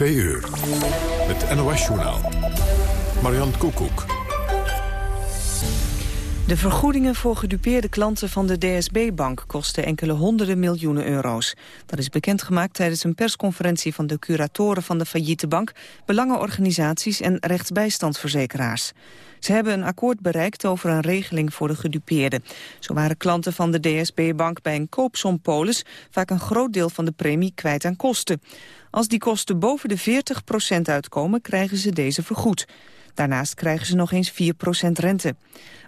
2 uur. Het NOS-journaal. Marian Koekoek. De vergoedingen voor gedupeerde klanten van de DSB-bank kosten enkele honderden miljoenen euro's. Dat is bekendgemaakt tijdens een persconferentie van de curatoren van de failliete bank, belangenorganisaties en rechtsbijstandsverzekeraars. Ze hebben een akkoord bereikt over een regeling voor de gedupeerden. Zo waren klanten van de DSB-bank bij een koopsom polis vaak een groot deel van de premie kwijt aan kosten. Als die kosten boven de 40% uitkomen, krijgen ze deze vergoed. Daarnaast krijgen ze nog eens 4% rente.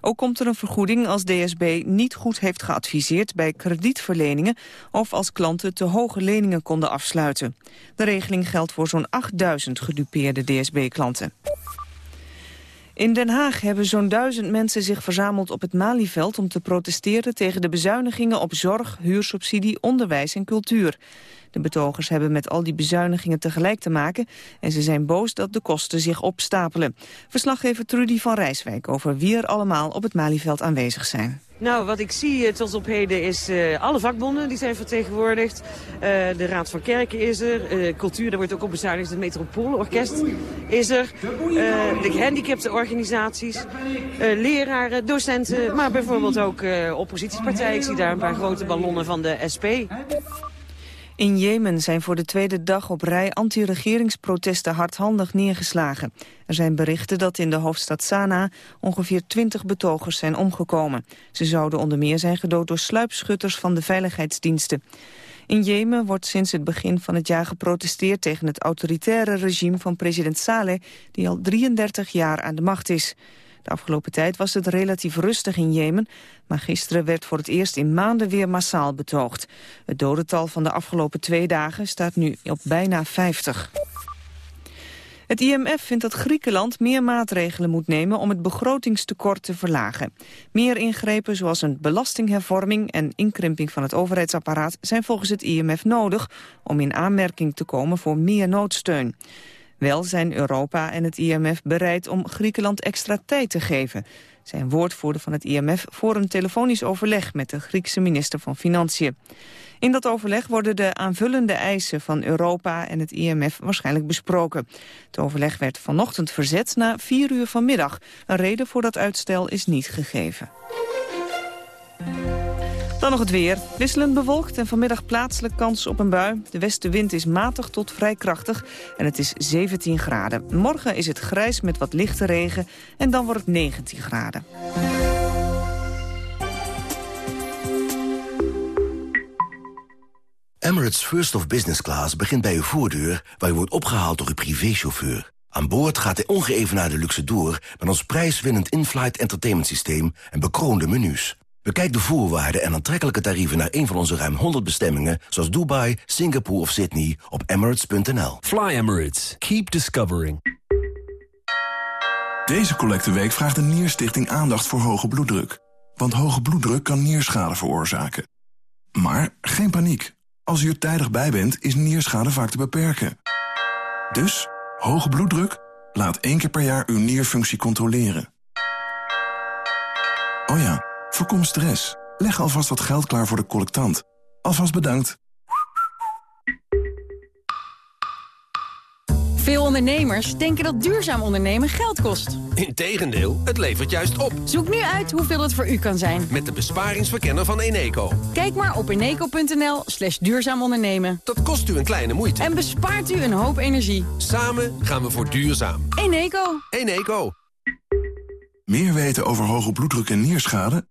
Ook komt er een vergoeding als DSB niet goed heeft geadviseerd bij kredietverleningen of als klanten te hoge leningen konden afsluiten. De regeling geldt voor zo'n 8000 gedupeerde DSB-klanten. In Den Haag hebben zo'n duizend mensen zich verzameld op het Malieveld om te protesteren tegen de bezuinigingen op zorg, huursubsidie, onderwijs en cultuur. De betogers hebben met al die bezuinigingen tegelijk te maken... en ze zijn boos dat de kosten zich opstapelen. Verslaggever Trudy van Rijswijk over wie er allemaal op het Malieveld aanwezig zijn. Nou, wat ik zie uh, tot op heden is uh, alle vakbonden die zijn vertegenwoordigd. Uh, de Raad van Kerken is er. cultuur, daar wordt ook op bezuinigd. Het Metropoolorkest is er. de gehandicaptenorganisaties. leraren, docenten. Maar bijvoorbeeld ook oppositiepartijen. Ik zie daar een paar grote ballonnen van de SP. In Jemen zijn voor de tweede dag op rij anti-regeringsprotesten hardhandig neergeslagen. Er zijn berichten dat in de hoofdstad Sanaa ongeveer twintig betogers zijn omgekomen. Ze zouden onder meer zijn gedood door sluipschutters van de veiligheidsdiensten. In Jemen wordt sinds het begin van het jaar geprotesteerd tegen het autoritaire regime van president Saleh, die al 33 jaar aan de macht is. De afgelopen tijd was het relatief rustig in Jemen, maar gisteren werd voor het eerst in maanden weer massaal betoogd. Het dodental van de afgelopen twee dagen staat nu op bijna 50. Het IMF vindt dat Griekenland meer maatregelen moet nemen om het begrotingstekort te verlagen. Meer ingrepen zoals een belastinghervorming en inkrimping van het overheidsapparaat zijn volgens het IMF nodig om in aanmerking te komen voor meer noodsteun. Wel zijn Europa en het IMF bereid om Griekenland extra tijd te geven. Zijn woordvoerder van het IMF voor een telefonisch overleg met de Griekse minister van Financiën. In dat overleg worden de aanvullende eisen van Europa en het IMF waarschijnlijk besproken. Het overleg werd vanochtend verzet na vier uur vanmiddag. Een reden voor dat uitstel is niet gegeven. Dan nog het weer. Wisselend bewolkt en vanmiddag plaatselijk kans op een bui. De westenwind is matig tot vrij krachtig en het is 17 graden. Morgen is het grijs met wat lichte regen en dan wordt het 19 graden. Emirates First of Business Class begint bij uw voordeur... waar u wordt opgehaald door uw privéchauffeur. Aan boord gaat de ongeëvenaarde luxe door... met ons prijswinnend in-flight entertainment systeem en bekroonde menus. Bekijk de voorwaarden en aantrekkelijke tarieven naar een van onze ruim 100 bestemmingen... zoals Dubai, Singapore of Sydney op emirates.nl. Fly Emirates. Keep discovering. Deze collecteweek vraagt de Nierstichting aandacht voor hoge bloeddruk. Want hoge bloeddruk kan nierschade veroorzaken. Maar geen paniek. Als u er tijdig bij bent, is nierschade vaak te beperken. Dus, hoge bloeddruk? Laat één keer per jaar uw nierfunctie controleren. Oh ja... Voorkom stress. Leg alvast wat geld klaar voor de collectant. Alvast bedankt. Veel ondernemers denken dat duurzaam ondernemen geld kost. Integendeel, het levert juist op. Zoek nu uit hoeveel het voor u kan zijn. Met de besparingsverkenner van Eneco. Kijk maar op eneco.nl slash duurzaam ondernemen. Dat kost u een kleine moeite. En bespaart u een hoop energie. Samen gaan we voor duurzaam. Eneco. Eneco. Meer weten over hoge bloeddruk en nierschade?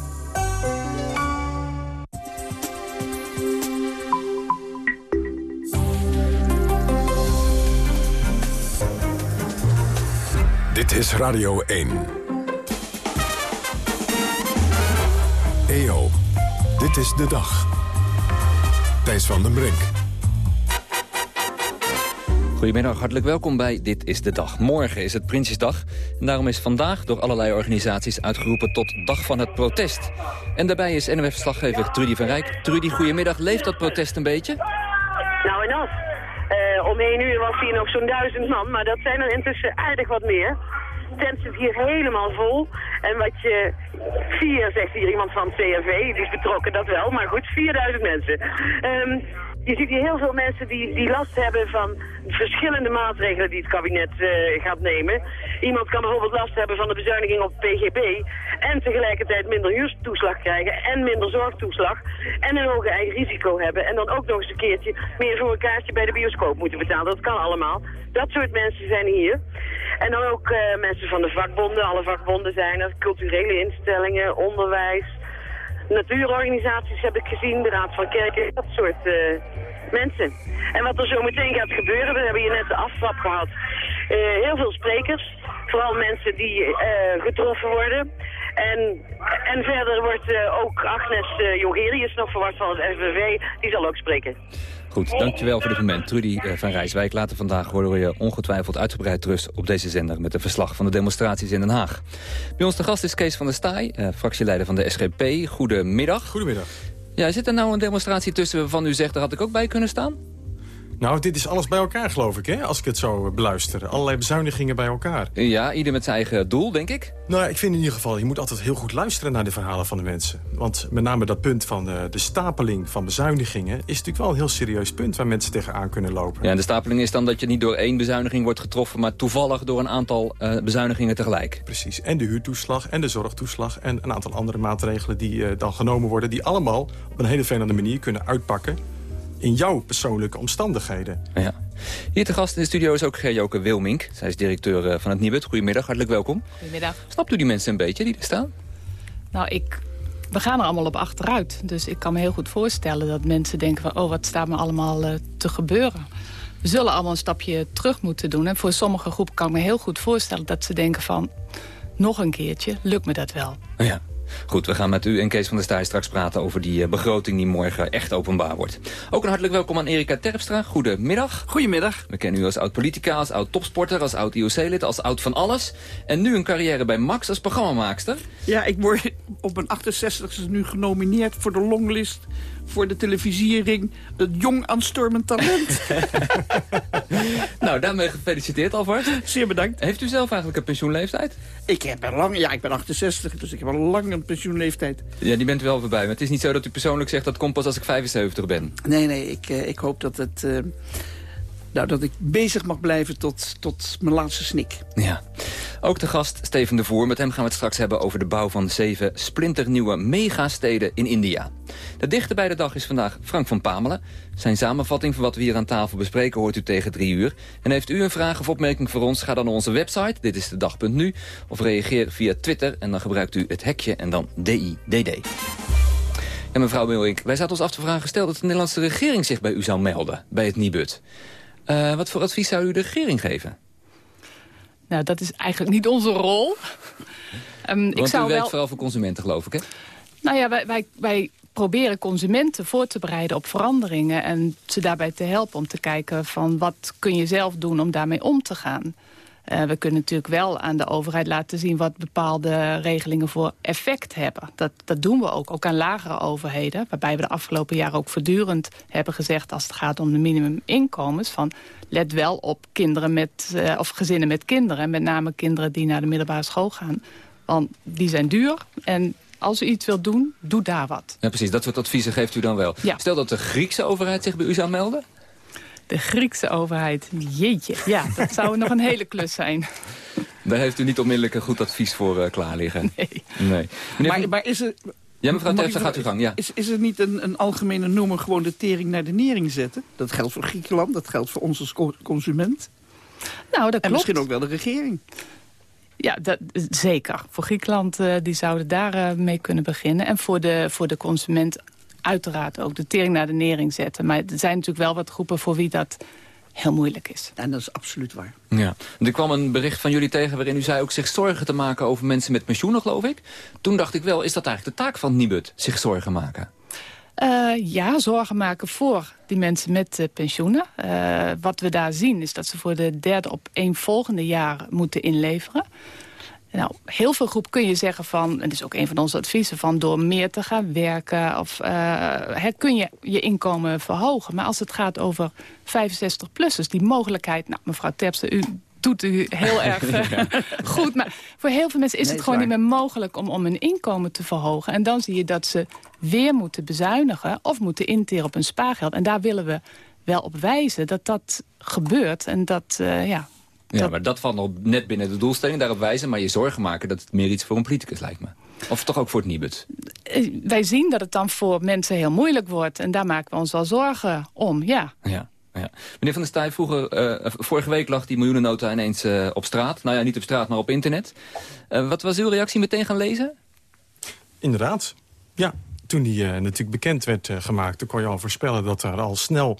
Dit is Radio 1. EO, dit is de dag. Thijs van den Brink. Goedemiddag, hartelijk welkom bij Dit is de Dag. Morgen is het Prinsjesdag en daarom is vandaag door allerlei organisaties uitgeroepen tot Dag van het Protest. En daarbij is NOF-verslaggever Trudy van Rijk. Trudy, goedemiddag. Leeft dat protest een beetje? Nou en af. Uh, om één uur was hier nog zo'n duizend man, maar dat zijn er intussen aardig wat meer. Tent zit hier helemaal vol. En wat je... Vier, zegt hier iemand van CNV, die is betrokken, dat wel. Maar goed, 4000 mensen. Um, je ziet hier heel veel mensen die, die last hebben van verschillende maatregelen die het kabinet uh, gaat nemen. Iemand kan bijvoorbeeld last hebben van de bezuiniging op PGB en tegelijkertijd minder huurtoeslag krijgen en minder zorgtoeslag en een hoger eigen risico hebben en dan ook nog eens een keertje meer voor een kaartje bij de bioscoop moeten betalen. Dat kan allemaal. Dat soort mensen zijn hier. En dan ook uh, mensen van de vakbonden, alle vakbonden zijn er, culturele instellingen, onderwijs, natuurorganisaties heb ik gezien, de Raad van Kerken, dat soort uh, mensen. En wat er zo meteen gaat gebeuren, we hebben hier net de aftrap gehad. Uh, heel veel sprekers, vooral mensen die uh, getroffen worden. En, en verder wordt ook Agnes Jongerius nog verwacht van het FNV, die zal ook spreken. Goed, dankjewel voor dit moment. Trudy eh, van Rijswijk. Later vandaag horen we je ongetwijfeld uitgebreid terug op deze zender... met een verslag van de demonstraties in Den Haag. Bij ons de gast is Kees van der Staaij, eh, fractieleider van de SGP. Goedemiddag. Goedemiddag. Ja, zit er nou een demonstratie tussen waarvan u zegt... daar had ik ook bij kunnen staan? Nou, dit is alles bij elkaar, geloof ik, hè? als ik het zo beluister. Allerlei bezuinigingen bij elkaar. Ja, ieder met zijn eigen doel, denk ik. Nou, ik vind in ieder geval, je moet altijd heel goed luisteren naar de verhalen van de mensen. Want met name dat punt van de, de stapeling van bezuinigingen... is natuurlijk wel een heel serieus punt waar mensen tegenaan kunnen lopen. Ja, en de stapeling is dan dat je niet door één bezuiniging wordt getroffen... maar toevallig door een aantal uh, bezuinigingen tegelijk. Precies, en de huurtoeslag en de zorgtoeslag... en een aantal andere maatregelen die uh, dan genomen worden... die allemaal op een hele vervelende manier kunnen uitpakken in jouw persoonlijke omstandigheden. Ja. Hier te gast in de studio is ook Gerjoke Wilmink. Zij is directeur eh, van het Nibud. Goedemiddag, hartelijk welkom. Goedemiddag. Snapt u die mensen een beetje die er staan? Nou, ik, we gaan er allemaal op achteruit. Dus ik kan me heel goed voorstellen dat mensen denken van... oh, wat staat me allemaal uh, te gebeuren? We zullen allemaal een stapje terug moeten doen. En voor sommige groepen kan ik me heel goed voorstellen dat ze denken van... nog een keertje, lukt me dat wel? Ja. Goed, we gaan met u en Kees van der Staaij straks praten over die eh, begroting die morgen echt openbaar wordt. Ook een hartelijk welkom aan Erika Terpstra. Goedemiddag. Goedemiddag. We kennen u als oud-politica, als oud-topsporter, als oud-IOC-lid, als oud van alles. En nu een carrière bij Max als programmamaakster. Ja, ik word op mijn 68 nu genomineerd voor de longlist voor de televisiering. Het jong aanstormend talent. nou, daarmee gefeliciteerd alvast. Zeer bedankt. Heeft u zelf eigenlijk een pensioenleeftijd? Ik heb een lang, ja, ik ben 68, dus ik heb al lang een pensioenleeftijd. Ja, die bent wel voorbij. Maar het is niet zo dat u persoonlijk zegt dat komt pas als ik 75 ben. Nee, nee, ik, uh, ik hoop dat het... Uh, nou, dat ik bezig mag blijven tot, tot mijn laatste snik. Ja. Ook de gast Steven de Voer. Met hem gaan we het straks hebben over de bouw van zeven splinternieuwe megasteden in India. De dichter bij de dag is vandaag Frank van Pamelen. Zijn samenvatting van wat we hier aan tafel bespreken hoort u tegen drie uur. En heeft u een vraag of opmerking voor ons, ga dan naar onze website. Dit is de dag.nu. Of reageer via Twitter en dan gebruikt u het hekje en dan DIDD. Ja, mevrouw Wilink, wij zaten ons af te vragen... gesteld dat de Nederlandse regering zich bij u zou melden, bij het Nibud. Uh, wat voor advies zou u de regering geven? Nou, dat is eigenlijk niet onze rol. um, Want ik zou u werkt wel... vooral voor consumenten, geloof ik, hè? Nou ja, wij, wij, wij proberen consumenten voor te bereiden op veranderingen... en ze daarbij te helpen om te kijken van wat kun je zelf doen om daarmee om te gaan. Uh, we kunnen natuurlijk wel aan de overheid laten zien... wat bepaalde regelingen voor effect hebben. Dat, dat doen we ook, ook aan lagere overheden. Waarbij we de afgelopen jaren ook voortdurend hebben gezegd... als het gaat om de minimuminkomens... van let wel op kinderen met, uh, of gezinnen met kinderen. Met name kinderen die naar de middelbare school gaan. Want die zijn duur en als u iets wilt doen, doe daar wat. Ja, precies. Dat soort adviezen geeft u dan wel. Ja. Stel dat de Griekse overheid zich bij u zou melden? De Griekse overheid, jeetje. Ja, dat zou nog een hele klus zijn. Daar heeft u niet onmiddellijk een goed advies voor uh, klaar liggen. Nee. nee. Maar, maar, is er... Ja, mevrouw Terpstra, gaat u gang. Ja. Is, is er niet een, een algemene noemer gewoon de tering naar de nering zetten? Dat geldt voor Griekenland, dat geldt voor ons als consument. Nou, dat klopt. En misschien ook wel de regering. Ja, dat, zeker. Voor Griekenland uh, die zouden daar uh, mee kunnen beginnen. En voor de, voor de consument uiteraard ook de tering naar de nering zetten. Maar er zijn natuurlijk wel wat groepen voor wie dat heel moeilijk is. En dat is absoluut waar. Ja. Er kwam een bericht van jullie tegen waarin u zei ook zich zorgen te maken over mensen met pensioenen, geloof ik. Toen dacht ik wel, is dat eigenlijk de taak van Nibud, zich zorgen maken? Uh, ja, zorgen maken voor die mensen met uh, pensioenen. Uh, wat we daar zien is dat ze voor de derde op één volgende jaar moeten inleveren. Nou, heel veel groep kun je zeggen van, en dat is ook een van onze adviezen... van door meer te gaan werken of uh, kun je je inkomen verhogen. Maar als het gaat over 65-plussers, die mogelijkheid... nou, mevrouw Terpstra, u doet u heel erg uh, goed. Maar voor heel veel mensen is nee, het gewoon niet meer mogelijk om, om hun inkomen te verhogen. En dan zie je dat ze weer moeten bezuinigen of moeten interen op hun spaargeld. En daar willen we wel op wijzen dat dat gebeurt. En dat, uh, ja, ja, maar dat valt nog net binnen de doelstelling, daarop wijzen. Maar je zorgen maken dat het meer iets voor een politicus lijkt me. Of toch ook voor het Nibud? Wij zien dat het dan voor mensen heel moeilijk wordt. En daar maken we ons wel zorgen om, ja. Ja. Ja. Meneer Van der Staaij, vroeger, uh, vorige week lag die miljoenennota ineens uh, op straat. Nou ja, niet op straat, maar op internet. Uh, wat was uw reactie meteen gaan lezen? Inderdaad, ja. Toen die natuurlijk bekend werd gemaakt, toen kon je al voorspellen dat er al snel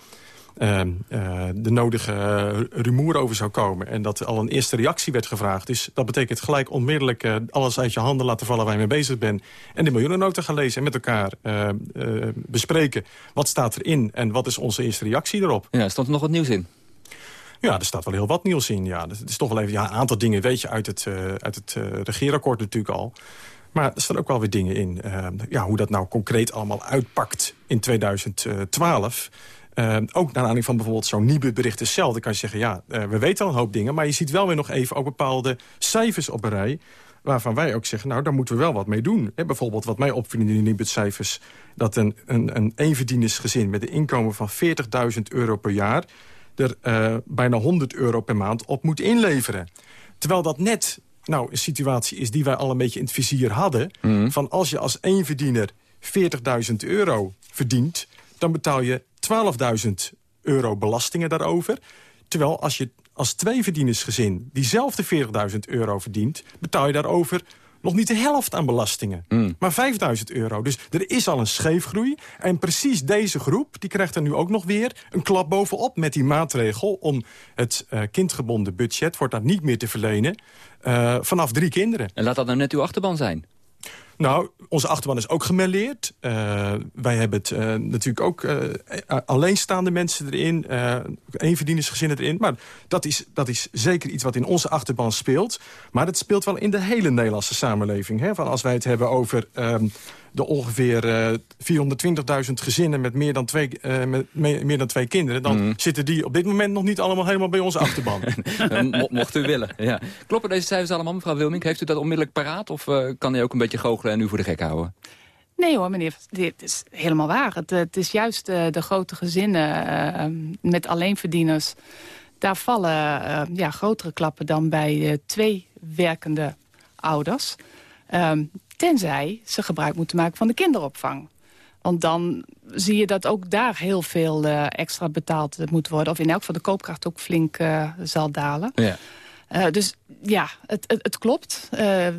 uh, uh, de nodige uh, rumoer over zou komen. En dat al een eerste reactie werd gevraagd. Dus dat betekent gelijk onmiddellijk uh, alles uit je handen laten vallen waar je mee bezig bent. En de miljoenennota gaan lezen en met elkaar bespreken. Wat staat erin en wat is onze eerste reactie erop? Ja, stond er nog wat nieuws in? Ja, er staat wel heel wat nieuws in. Ja, het is toch wel even ja, een aantal dingen weet je uit het, uit het regeerakkoord natuurlijk al. Maar er staan ook wel weer dingen in. ja, hoe dat nou concreet allemaal uitpakt in 2012... Uh, ook naar aanleiding van bijvoorbeeld zo'n Nibud-bericht zelf. Dan kan je zeggen, ja, uh, we weten al een hoop dingen... maar je ziet wel weer nog even ook bepaalde cijfers op een rij... waarvan wij ook zeggen, nou, daar moeten we wel wat mee doen. He, bijvoorbeeld wat mij opviel in die Nibud-cijfers... dat een, een, een eenverdienersgezin met een inkomen van 40.000 euro per jaar... er uh, bijna 100 euro per maand op moet inleveren. Terwijl dat net nou, een situatie is die wij al een beetje in het vizier hadden... Mm. van als je als eenverdiener 40.000 euro verdient... dan betaal je 12.000 euro belastingen daarover. Terwijl als je als tweeverdienersgezin diezelfde 40.000 euro verdient... betaal je daarover nog niet de helft aan belastingen. Mm. Maar 5000 euro. Dus er is al een scheefgroei. En precies deze groep die krijgt er nu ook nog weer een klap bovenop... met die maatregel om het uh, kindgebonden budget... wordt dat niet meer te verlenen uh, vanaf drie kinderen. En laat dat nou net uw achterban zijn? Nou, onze achterban is ook gemelleerd. Uh, wij hebben het uh, natuurlijk ook uh, alleenstaande mensen erin. eenverdienersgezinnen erin. Maar dat is, dat is zeker iets wat in onze achterban speelt. Maar het speelt wel in de hele Nederlandse samenleving. Hè? Van als wij het hebben over ehm, de ongeveer uh, 420.000 gezinnen met meer dan twee, uh, met me meer dan twee kinderen... dan mm. zitten die op dit moment nog niet allemaal helemaal bij onze achterban. Mo mocht u willen, ja. Kloppen deze cijfers allemaal, mevrouw Wilming? Heeft u dat onmiddellijk paraat of uh, kan u ook een beetje goochelen en u voor de gek houden? Nee hoor, meneer, dit is helemaal waar. Het, het is juist uh, de grote gezinnen uh, met alleenverdieners... daar vallen uh, ja, grotere klappen dan bij twee werkende ouders. Um, Tenzij ze gebruik moeten maken van de kinderopvang. Want dan zie je dat ook daar heel veel extra betaald moet worden. Of in elk geval de koopkracht ook flink zal dalen. Ja. Uh, dus ja, het, het, het klopt.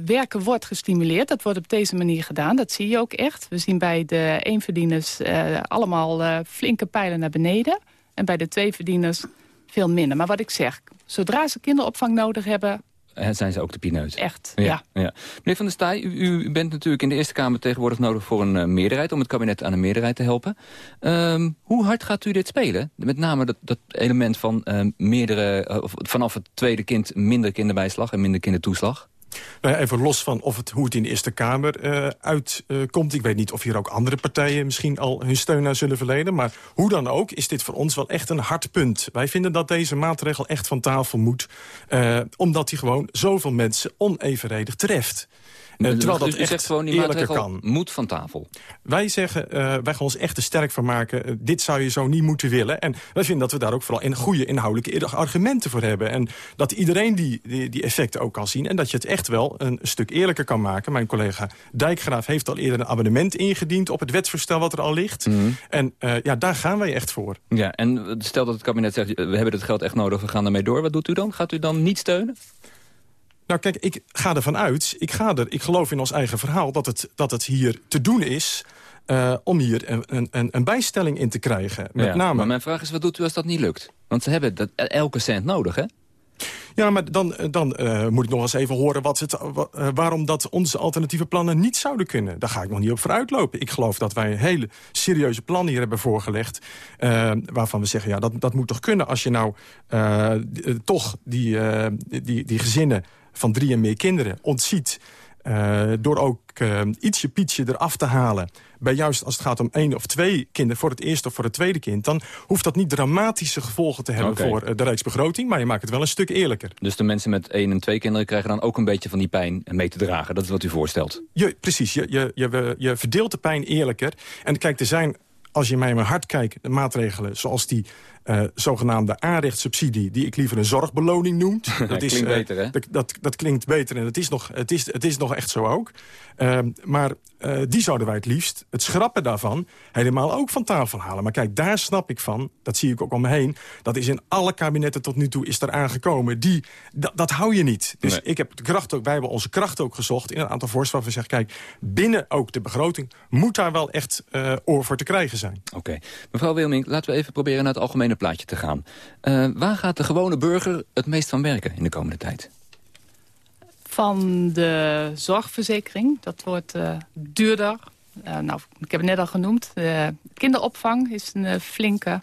werken wordt gestimuleerd. Dat wordt op deze manier gedaan. Dat zie je ook echt. We zien bij de eenverdieners allemaal flinke pijlen naar beneden. En bij de tweeverdieners veel minder. Maar wat ik zeg, zodra ze kinderopvang nodig hebben zijn ze ook de pineut. Echt, ja. ja. ja. Meneer Van der Staaij, u, u, bent natuurlijk in de Eerste Kamer tegenwoordig nodig voor een uh, meerderheid... om het kabinet aan een meerderheid te helpen. Um, hoe hard gaat u dit spelen? Met name dat, dat element van uh, meerdere, uh, vanaf het tweede kind minder kinderbijslag en minder kindertoeslag. Nou even los van of het, hoe het in de Eerste Kamer uh, uitkomt. Ik weet niet of hier ook andere partijen misschien al hun steun aan zullen verlenen. Maar hoe dan ook is dit voor ons wel echt een hard punt. Wij vinden dat deze maatregel echt van tafel moet. Uh, omdat hij gewoon zoveel mensen onevenredig treft. Uh, terwijl dat echt zegt gewoon, die maatregel kan. moet van tafel. Wij zeggen, uh, wij gaan ons echt er sterk van maken. Uh, dit zou je zo niet moeten willen. En wij vinden dat we daar ook vooral in goede inhoudelijke argumenten voor hebben. En dat iedereen die, die, die, effecten ook kan zien. En dat je het echt wel een stuk eerlijker kan maken. Mijn collega Dijkgraaf heeft al eerder een abonnement ingediend... op het wetsvoorstel wat er al ligt. Mm. En ja, daar gaan wij echt voor. Ja, en stel dat het kabinet zegt, we hebben het geld echt nodig, we gaan ermee door. Wat doet u dan? Gaat u dan niet steunen? Nou kijk, ik ga ervan uit, ik, ga er, ik geloof in ons eigen verhaal... dat het, dat het hier te doen is uh, om hier een, een, een bijstelling in te krijgen. Met ja, name... Maar mijn vraag is, wat doet u als dat niet lukt? Want ze hebben dat, elke cent nodig, hè? Ja, maar dan, dan uh, moet ik nog eens even horen wat het, uh, waarom dat onze alternatieve plannen niet zouden kunnen. Daar ga ik nog niet op vooruitlopen. Ik geloof dat wij een hele serieuze plan hier hebben voorgelegd. Uh, waarvan we zeggen, ja, dat, dat moet toch kunnen als je nou toch die, die, die gezinnen van drie en meer kinderen ontziet... door ook ietsje pietje eraf te halen bij juist als het gaat om één of twee kinderen... voor het eerste of voor het tweede kind... dan hoeft dat niet dramatische gevolgen te hebben voor eh, de rijksbegroting... maar je maakt het wel een stuk eerlijker. Dus de mensen met één en twee kinderen krijgen dan ook een beetje van die pijn mee te dragen? Dat is wat u voorstelt? Je, precies, je, je, je, je verdeelt de pijn eerlijker. En kijk, er zijn als je mij in mijn hart kijkt, de maatregelen zoals die uh, zogenaamde aanrechtssubsidie... die ik liever een zorgbeloning noem. Dat, dat is, klinkt uh, beter, hè? Dat, dat, dat, klinkt beter en het is nog, het is, het is nog echt zo ook. Uh, maar die zouden wij het liefst, het schrappen daarvan... helemaal ook van tafel halen. Maar kijk, daar snap ik van, dat zie ik ook om me heen... dat is in alle kabinetten tot nu toe is er aangekomen. Die, dat hou je niet. Dus ik heb de kracht ook, wij hebben onze kracht ook gezocht... in een aantal voorstellen we zeggen... kijk, binnen ook de begroting moet daar wel echt oor voor te krijgen zijn. Oké. Mevrouw Wilming, laten we even proberen naar het algemene plaatje te gaan. Uh, waar gaat de gewone burger het meest van werken in de komende tijd? Van de zorgverzekering. Dat wordt uh, duurder. Uh, nou, ik heb het net al genoemd. De kinderopvang is een flinke.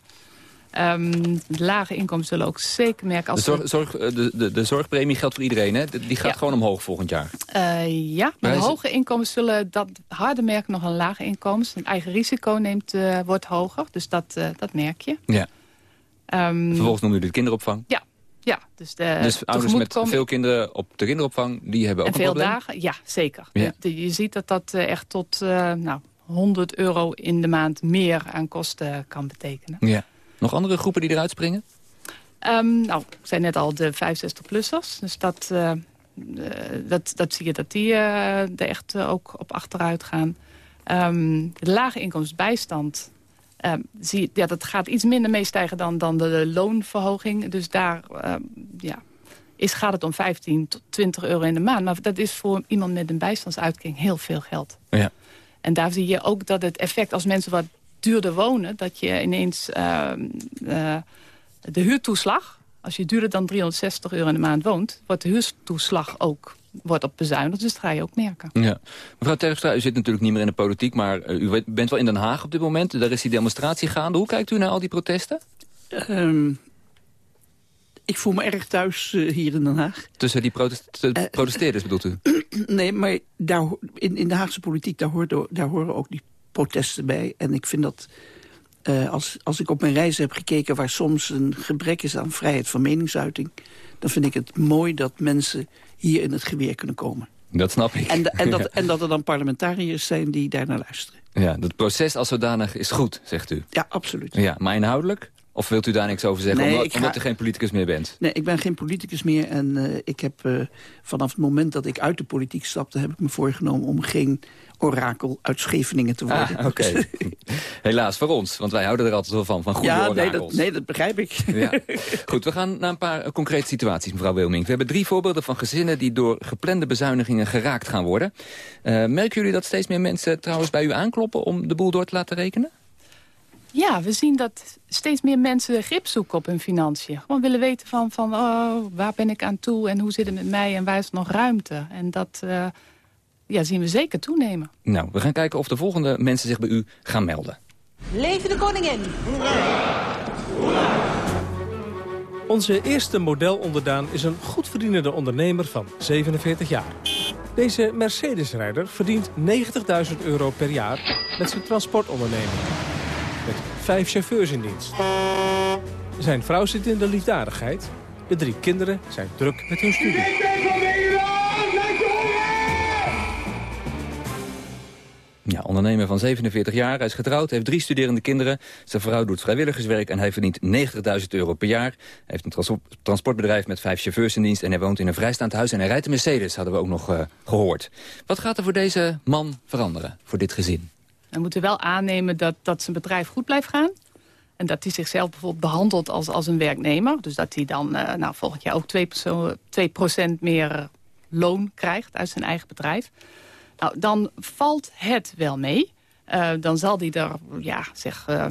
Um, lage inkomens zullen ook zeker merken... Als de, zorg, zorg, de, de, de, zorgpremie geldt voor iedereen, hè? Die gaat ja. gewoon omhoog volgend jaar. Uh, ja, maar de hoge inkomens zullen dat harder merken nog een lage inkomens. Een eigen risico neemt, uh, wordt hoger, dus dat, uh, dat merk je. Ja. Um, Vervolgens noemen u de kinderopvang. Ja, ja, dus, de dus ouders met veel kinderen op de kinderopvang, die hebben ook en een veel probleem? dagen, ja, zeker. Ja. Je ziet dat dat echt tot uh, nou, 100 euro in de maand meer aan kosten kan betekenen. Ja. Nog andere groepen die eruit springen? Um, nou, ik zei net al de 65-plussers. Dus dat, uh, dat, dat zie je dat die uh, er echt ook op achteruit gaan. Um, de lage inkomensbijstand Um, zie, ja, dat gaat iets minder meestijgen dan, dan de loonverhoging. Dus daar um, ja, is, gaat het om 15 tot 20 euro in de maand. Maar dat is voor iemand met een bijstandsuitkering heel veel geld. Ja. En daar zie je ook dat het effect als mensen wat duurder wonen... dat je ineens uh, de huurtoeslag... als je duurder dan 360 euro in de maand woont... wordt de huurtoeslag ook wordt op bezuinigd. Dus dat ga je ook merken. Ja. Mevrouw Terpstra, u zit natuurlijk niet meer in de politiek... maar u bent wel in Den Haag op dit moment. Daar is die demonstratie gaande. Hoe kijkt u naar al die protesten? Um, ik voel me erg thuis uh, hier in Den Haag. Tussen die protest uh, protesteerders bedoelt u? Nee, maar daar, in, in de Haagse politiek daar, hoort, daar horen ook die protesten bij. En ik vind dat... Uh, als, als ik op mijn reizen heb gekeken waar soms een gebrek is aan vrijheid van meningsuiting... dan vind ik het mooi dat mensen hier in het geweer kunnen komen. Dat snap ik. En, en, dat, en dat er dan parlementariërs zijn die daar naar luisteren. Ja, dat proces als zodanig is goed, zegt u. Ja, absoluut. Ja, maar inhoudelijk? Of wilt u daar niks over zeggen, nee, omdat, ga... omdat, u geen politicus meer bent? Nee, ik ben geen politicus meer. En uh, ik heb uh, vanaf het moment dat ik uit de politiek stapte... heb ik me voorgenomen om geen orakel uit Scheveningen te worden. Ah, oké. Okay. Helaas voor ons, want wij houden er altijd wel van, van goede ja, orakels. Nee dat, nee, dat begrijp ik. Ja. Goed, we gaan naar een paar uh, concrete situaties, mevrouw Wilming. We hebben drie voorbeelden van gezinnen die door geplande bezuinigingen geraakt gaan worden. Uh, merken jullie dat steeds meer mensen trouwens bij u aankloppen om de boel door te laten rekenen? Ja, we zien dat steeds meer mensen grip zoeken op hun financiën. Gewoon willen weten van, van oh, waar ben ik aan toe en hoe zit het met mij en waar is nog ruimte. En dat uh, ja, zien we zeker toenemen. Nou, we gaan kijken of de volgende mensen zich bij u gaan melden. Leven de koningin! Onze eerste modelonderdaan is een goed verdienende ondernemer van 47 jaar. Deze Mercedes-rijder verdient 90.000 euro per jaar met zijn transportonderneming met vijf chauffeurs in dienst. Zijn vrouw zit in de liefdadigheid. De drie kinderen zijn druk met hun studie. Ja, ondernemer van 47 jaar. Hij is getrouwd, heeft drie studerende kinderen. Zijn vrouw doet vrijwilligerswerk en hij verdient 90.000 euro per jaar. Hij heeft een trans transportbedrijf met vijf chauffeurs in dienst... en hij woont in een vrijstaand huis en hij rijdt een Mercedes, hadden we ook nog uh, gehoord. Wat gaat er voor deze man veranderen, voor dit gezin? We moeten wel aannemen dat, dat zijn bedrijf goed blijft gaan. En dat hij zichzelf bijvoorbeeld behandelt als, als een werknemer. Dus dat hij dan uh, nou, volgend jaar ook 2%, 2 meer loon krijgt uit zijn eigen bedrijf. Nou, dan valt het wel mee. Uh, dan zal hij er ja, zeg, uh,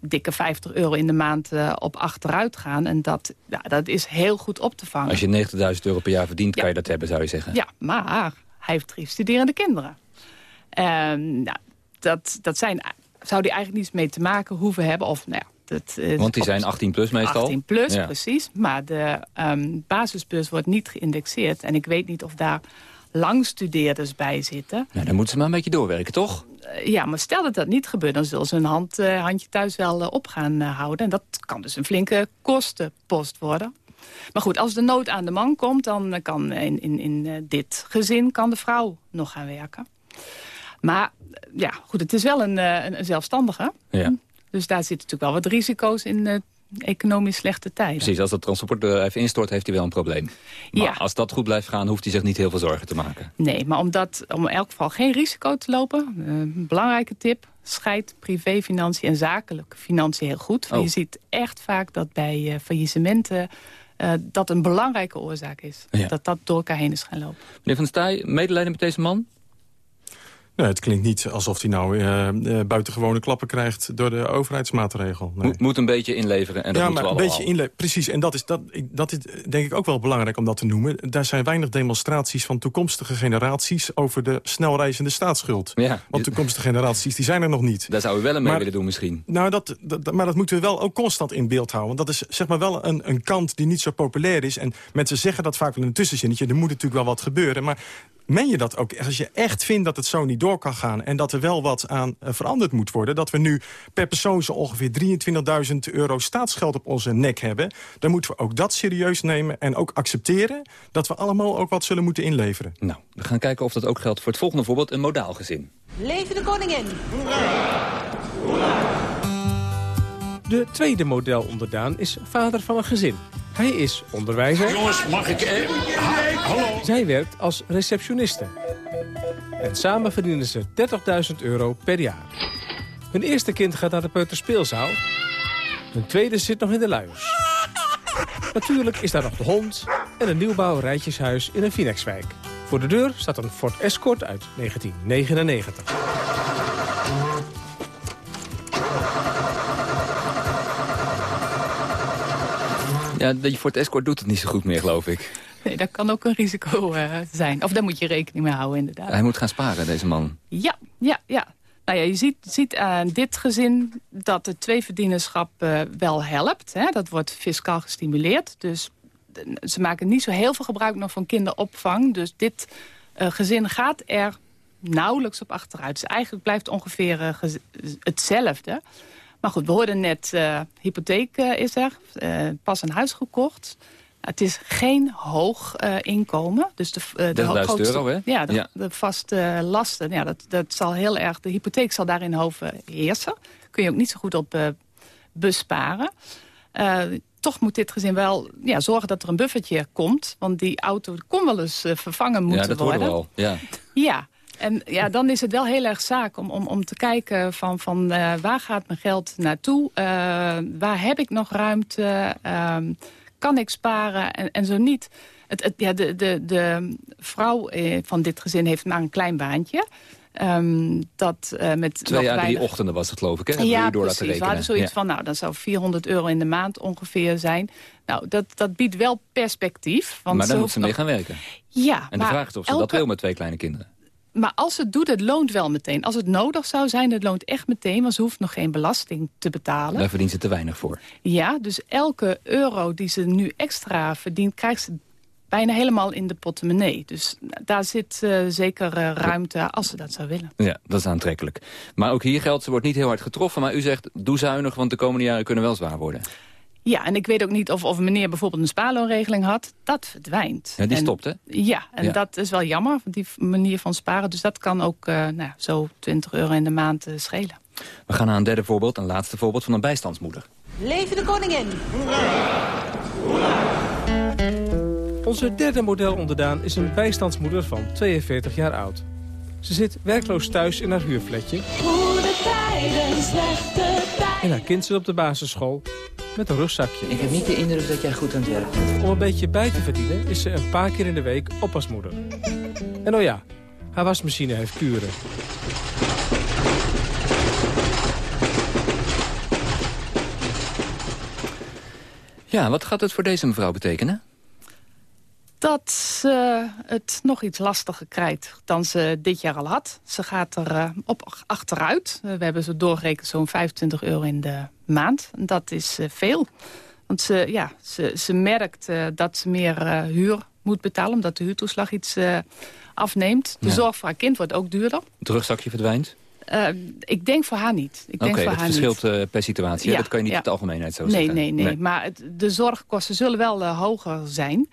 dikke 50 euro in de maand uh, op achteruit gaan. En dat, ja, dat is heel goed op te vangen. Als je 90.000 euro per jaar verdient, kan je dat hebben, zou je zeggen? Ja, maar hij heeft drie studerende kinderen. Um, nou, dat, dat zijn, zou die eigenlijk niets mee te maken hoeven hebben. Of, nou ja, dat, Want die zijn 18 plus meestal? 18 plus, precies. Maar de um, basisbeurs wordt niet geïndexeerd. En ik weet niet of daar langstudeerders bij zitten. Nou, dan moeten ze maar een beetje doorwerken, toch? Uh, ja, maar stel dat dat niet gebeurt... dan zullen ze een hand, uh, handje thuis wel uh, op gaan houden. En dat kan dus een flinke kostenpost worden. Maar goed, als de nood aan de man komt... dan kan in, in, in dit gezin kan de vrouw nog gaan werken. Maar ja, goed, het is wel een, een, een zelfstandige. Ja. Dus daar zitten natuurlijk wel wat risico's in economisch slechte tijden. Precies, als dat transportbedrijf instort, heeft hij wel een probleem. Maar ja. als dat goed blijft gaan, hoeft hij zich niet heel veel zorgen te maken. Nee, maar om, dat, om in elk geval geen risico te lopen, een belangrijke tip... scheid privéfinanciën en zakelijke financiën heel goed. Want Oh. je ziet echt vaak dat bij uh, faillissementen... Uh, dat een belangrijke oorzaak is. Ja. Dat dat door elkaar heen is gaan lopen. Meneer Van Staaij, medelijden met deze man? Nee, het klinkt niet alsof hij nou uh, uh, buitengewone klappen krijgt door de overheidsmaatregel. Nee. Moet, moet een beetje inleveren en dat ja, maar we een beetje inleveren. Precies, en dat is, dat, dat is denk ik ook wel belangrijk om dat te noemen. Daar zijn weinig demonstraties van toekomstige generaties over de snelreizende staatsschuld. Ja. Want toekomstige generaties, die zijn er nog niet. Daar zou u wel een mee Maar- willen doen misschien. Nou, dat, dat, maar dat moeten we wel ook constant in beeld houden. Want dat is zeg maar wel een, een kant die niet zo populair is. En mensen zeggen dat vaak wel in een tussenzinnetje. Er moet natuurlijk wel wat gebeuren. Maar meen je dat ook? Als je echt vindt dat het zo niet door kan gaan... en dat er wel wat aan eh, veranderd moet worden... dat we nu per persoon zo ongeveer 23.000 euro staatsgeld op onze nek hebben... dan moeten we ook dat serieus nemen en ook accepteren... dat we allemaal ook wat zullen moeten inleveren. Nou, we gaan kijken of dat ook geldt voor het volgende voorbeeld, een modaal gezin. Leven de koningin. De tweede modelonderdaan is vader van een gezin. Hij is onderwijzer. Jongens, mag ik... Eh, ha- hallo? Zij werkt als receptioniste. En samen verdienen ze 30.000 euro per jaar. Hun eerste kind gaat naar de peuterspeelzaal. Hun tweede zit nog in de luiers. Natuurlijk is daar nog de hond en een nieuwbouw rijtjeshuis in een Phoenixwijk. Voor de deur staat een Ford Escort uit 1999. Ja, die Ford Escort doet het niet zo goed meer, geloof ik. Nee, dat kan ook een risico uh, zijn. Of daar moet je rekening mee houden, inderdaad. Hij moet gaan sparen, deze man. Ja, ja, ja. Nou ja, je ziet, ziet aan dit gezin dat het tweeverdienerschap uh, wel helpt. Hè? Dat wordt fiscaal gestimuleerd. Dus ze maken niet zo heel veel gebruik nog van kinderopvang. Dus dit uh, gezin gaat er nauwelijks op achteruit. Dus eigenlijk blijft ongeveer hetzelfde. Maar goed, we hoorden net, uh, hypotheek uh, is er, uh, pas een huis gekocht. Het is geen hoog inkomen. Dus de, de grootste, euro, hè? Ja, de, ja. de vaste lasten. Ja, dat, dat zal heel erg, de hypotheek zal daarin overheersen. Kun je ook niet zo goed op besparen. Toch moet dit gezin wel ja, zorgen dat er een buffertje komt. Want die auto kon wel eens vervangen moeten ja, dat worden. we al. Ja, ja. En ja, dan is het wel heel erg zaak om, om, om te kijken van, van uh, waar gaat mijn geld naartoe? Uh, waar heb ik nog ruimte? Uh, kan ik sparen en, en zo niet? Het, het, ja, de, de, de vrouw eh, van dit gezin heeft maar een klein baantje. Um, dat uh, met Twee weinig... drie ochtenden was het geloof ik, hè? Ja, door precies. We hadden zoiets ja. van, nou, dat zou 400 euro in de maand ongeveer zijn. Nou, dat, dat biedt wel perspectief. Want maar dan moet ze mee gaan werken. Ja, En de vraag is of ze elke... dat wil met twee kleine kinderen. Maar als het doet, het loont wel meteen. Als het nodig zou zijn, het loont echt meteen... want ze hoeft nog geen belasting te betalen. Daar verdient ze te weinig voor. Ja, dus elke euro die ze nu extra verdient... krijgt ze bijna helemaal in de portemonnee. Dus daar zit uh, zeker uh, ruimte als ze dat zou willen. Ja, dat is aantrekkelijk. Maar ook hier geldt, ze wordt niet heel hard getroffen... maar u zegt, doe zuinig, want de komende jaren kunnen wel zwaar worden. Ja, en ik weet ook niet of, of meneer bijvoorbeeld een spaarloonregeling had. Dat verdwijnt. Ja, die en, stopt, hè? Ja, en ja. dat is wel jammer, die manier van sparen. Dus dat kan ook uh, nou, zo 20 euro in de maand uh, schelen. We gaan naar een derde voorbeeld, een laatste voorbeeld van een bijstandsmoeder. Leven de koningin! Onze derde modelonderdaan is een bijstandsmoeder van 42 jaar oud. Ze zit werkloos thuis in haar huurfletje. Goede tijden, slechte. En haar kind zit op de basisschool met een rugzakje. Ik heb niet de indruk dat jij goed aan het werk bent. Om een beetje bij te verdienen is ze een paar keer in de week oppasmoeder. En oh ja, haar wasmachine heeft kuren. Ja, wat gaat het voor deze mevrouw betekenen? Dat ze het nog iets lastiger krijgt dan ze dit jaar al had. Ze gaat er uh, op achteruit. we hebben zo doorgerekend zo'n 25 euro in de maand. Dat is uh, veel. Want ze, ja, ze, ze merkt dat ze meer huur moet betalen... omdat de huurtoeslag iets afneemt. De Ja. zorg voor haar kind wordt ook duurder. Het rugzakje verdwijnt? Uh, ik denk voor haar niet. Oké, dat haar verschilt uh, per situatie. Ja, dat kan je niet ja. in het algemeenheid zo nee, zeggen. Nee, nee, Maar het, de zorgkosten zullen wel uh, hoger zijn.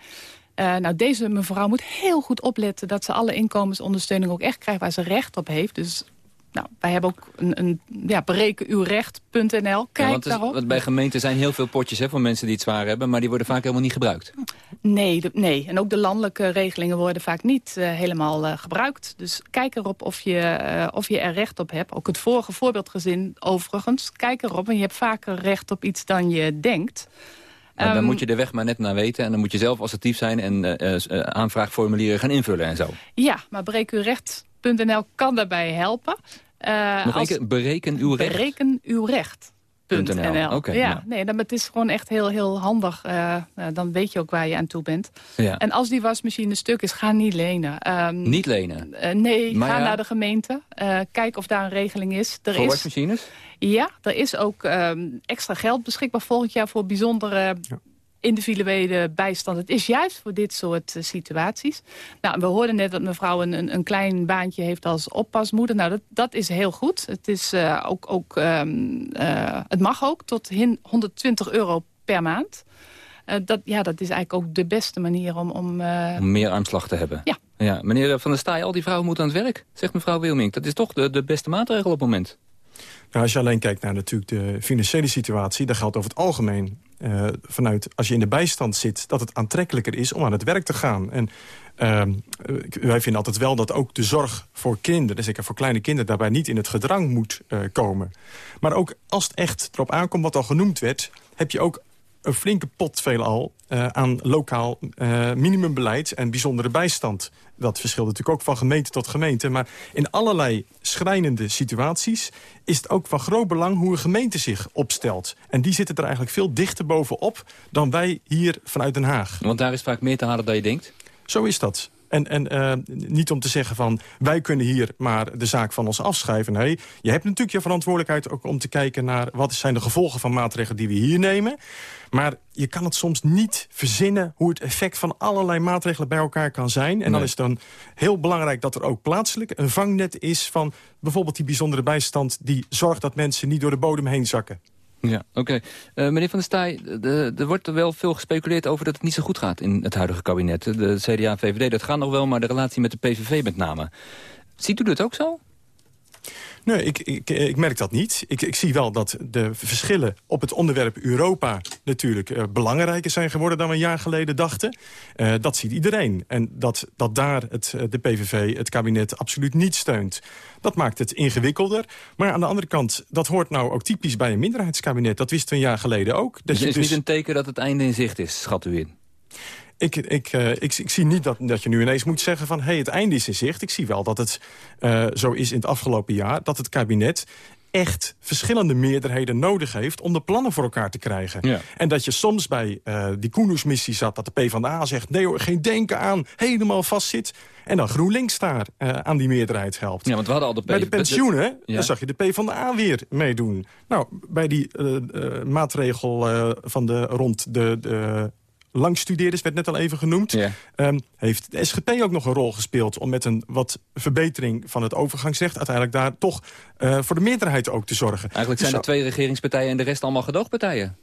Uh, nou, deze mevrouw moet heel goed opletten... dat ze alle inkomensondersteuning ook echt krijgt waar ze recht op heeft. Dus nou, wij hebben ook een, een ja, berekenuwrecht.nl. Kijk Ja, want, is- daarop. want bij gemeenten zijn heel veel potjes hè, voor mensen die het zwaar hebben... maar die worden vaak helemaal niet gebruikt. Nee, de- nee, en ook de landelijke regelingen worden vaak niet eh, helemaal eh, gebruikt. Dus kijk erop of je, eh, of je er recht op hebt. Ook het vorige voorbeeldgezin overigens. Kijk erop, en je hebt vaker recht op iets dan je denkt. Maar dan Ehm, moet je de weg maar net naar weten... en dan moet je zelf assertief zijn en eh, eh, eh, aanvraagformulieren gaan invullen en zo. Ja, maar berekenuwrecht.nl kan daarbij helpen. Eh, Nog als- keer, bereken uw recht. Bereken uw recht. Ja, nou. nee, dan, het is gewoon echt heel, heel handig. eh, eh, dan weet je ook waar je aan toe bent. Ja. En als die wasmachine stuk is, ga niet lenen. Ehm, Niet lenen. eh, nee, Maar ga ja. naar de gemeente. eh, kijk of daar een regeling is. Er Voor is wasmachines? ja, er is ook ehm, extra geld beschikbaar volgend jaar voor bijzondere individuele bijstand. Het is juist voor dit soort eh, situaties. Nou, we hoorden net dat mevrouw een, een, een klein baantje heeft als oppasmoeder. Nou, dat, dat is heel goed. Het, is, eh, ook, ook, ehm, eh, het mag ook tot hin- 120 euro per maand. Dat, ja, dat is eigenlijk ook de beste manier om... om Om meer aanslag te hebben. Ja. ja. Meneer Van der Staaij, al die vrouwen moeten aan het werk. Zegt mevrouw Wilming. Dat is toch de, de beste maatregel op het moment. Nou, als je alleen kijkt naar natuurlijk de financiële situatie... dan geldt over het algemeen eh, vanuit als je in de bijstand zit... dat het aantrekkelijker is om aan het werk te gaan. En ehm, eh, wij vinden altijd wel dat ook de zorg voor kinderen... zeker voor kleine kinderen, daarbij niet in het gedrang moet eh, komen. Maar ook als het echt erop aankomt wat al genoemd werd... heb je ook een flinke pot veelal eh, aan lokaal eh, minimumbeleid en bijzondere bijstand. Dat verschilt natuurlijk ook van gemeente tot gemeente. Maar in allerlei schrijnende situaties is het ook van groot belang hoe een gemeente zich opstelt. En die zitten er eigenlijk veel dichter bovenop dan wij hier vanuit Den Haag. Want daar is vaak meer te halen dan je denkt. Zo is dat. En, en eh, niet om te zeggen van wij kunnen hier maar de zaak van ons afschrijven. Nee, je hebt natuurlijk je verantwoordelijkheid ook om te kijken naar wat zijn de gevolgen van maatregelen die we hier nemen. Maar je kan het soms niet verzinnen hoe het effect van allerlei maatregelen bij elkaar kan zijn. En dan is het dan heel belangrijk dat er ook plaatselijk een vangnet is van bijvoorbeeld die bijzondere bijstand die zorgt dat mensen niet door de bodem heen zakken. Ja, oké. Eh, meneer Van der Staaij, er wordt wel veel gespeculeerd over dat het niet zo goed gaat in het huidige kabinet. De CDA en VVD, dat gaat nog wel, maar de relatie met de PVV met name. Ziet u dat ook zo? Nee, ik, ik, ik merk dat niet. Ik, ik zie wel dat de verschillen op het onderwerp Europa... natuurlijk eh, belangrijker zijn geworden dan we een jaar geleden dachten. Eh, dat ziet iedereen. En dat, dat daar het, eh, de PVV het kabinet absoluut niet steunt. Dat maakt het ingewikkelder. Maar aan de andere kant, dat hoort nou ook typisch bij een minderheidskabinet. Dat wisten we een jaar geleden ook. Dat Dus je is dus- niet een teken dat het einde in zicht is, schat u in? Ik, ik, eh, ik, ik zie niet dat, dat je nu ineens moet zeggen van... hé, hey, het einde is in zicht. Ik zie wel dat het eh, zo is in het afgelopen jaar... dat het kabinet echt verschillende meerderheden nodig heeft... om de plannen voor elkaar te krijgen. Ja. En dat je soms bij eh, die Koendersmissie zat... dat de PvdA zegt, nee hoor, geen denken aan, helemaal vastzit... en dan GroenLinks daar aan die meerderheid helpt. Ja, want we hadden al de Bij de pensioenen Ja. dan zag je de PvdA weer meedoen. Nou, bij die maatregel van de, rond de, de langstudeerders, werd net al even genoemd... Ehm, heeft de SGP ook nog een rol gespeeld... om met een wat verbetering van het overgangsrecht... uiteindelijk daar toch eh, voor de meerderheid ook te zorgen. Eigenlijk Dus zijn er zo- twee regeringspartijen en de rest allemaal gedoogpartijen.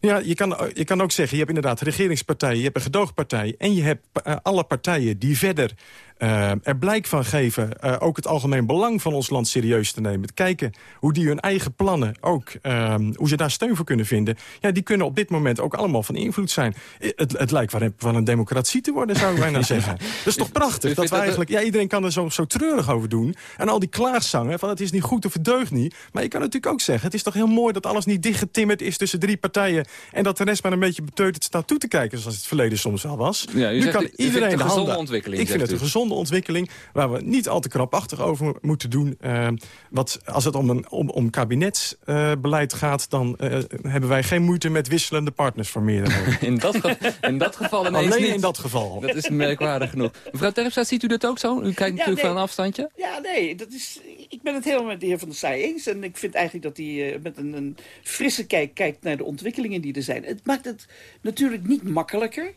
Ja, je kan, je kan ook zeggen, je hebt inderdaad regeringspartijen... je hebt een gedoogpartij en je hebt eh, alle partijen die verder eh, er blijk van geven... eh, ook het algemeen belang van ons land serieus te nemen. Te kijken hoe die hun eigen plannen ook, eh, hoe ze daar steun voor kunnen vinden. Ja, die kunnen op dit moment ook allemaal van invloed zijn. Het, het lijkt wel van een democratie te worden, zou ik bijna zeggen. Dat is toch prachtig? vindt Dat we eigenlijk, ja, iedereen kan er zo, zo treurig over doen. En al die klaagzangen van het is niet goed of het deugt niet. Maar je kan natuurlijk ook zeggen, het is toch heel mooi dat alles niet dichtgetimmerd is tussen drie partijen partijen... en dat de rest maar een beetje beteuterd staat toe te kijken... zoals het verleden soms al was. Ja, u nu zegt, kan iedereen de handen... ontwikkeling, Ik vind het een gezonde ontwikkeling... waar we niet al te krapachtig over moeten doen. Eh, wat, als het om, een, om, om kabinetsbeleid gaat... dan eh, hebben wij geen moeite met wisselende partners voor meerdere. In dat, in dat geval ineens Alleen niet. in dat geval. Dat is merkwaardig genoeg. Mevrouw Terpstra, ziet u dat ook zo? U kijkt natuurlijk nee. van een afstandje. Ja, nee, dat is, ik ben het helemaal met de heer Van der Staaij eens. En ik vind eigenlijk dat hij eh, met een, een frisse kijk kijkt naar de ontwikkelingen die er zijn. Het maakt het natuurlijk niet makkelijker.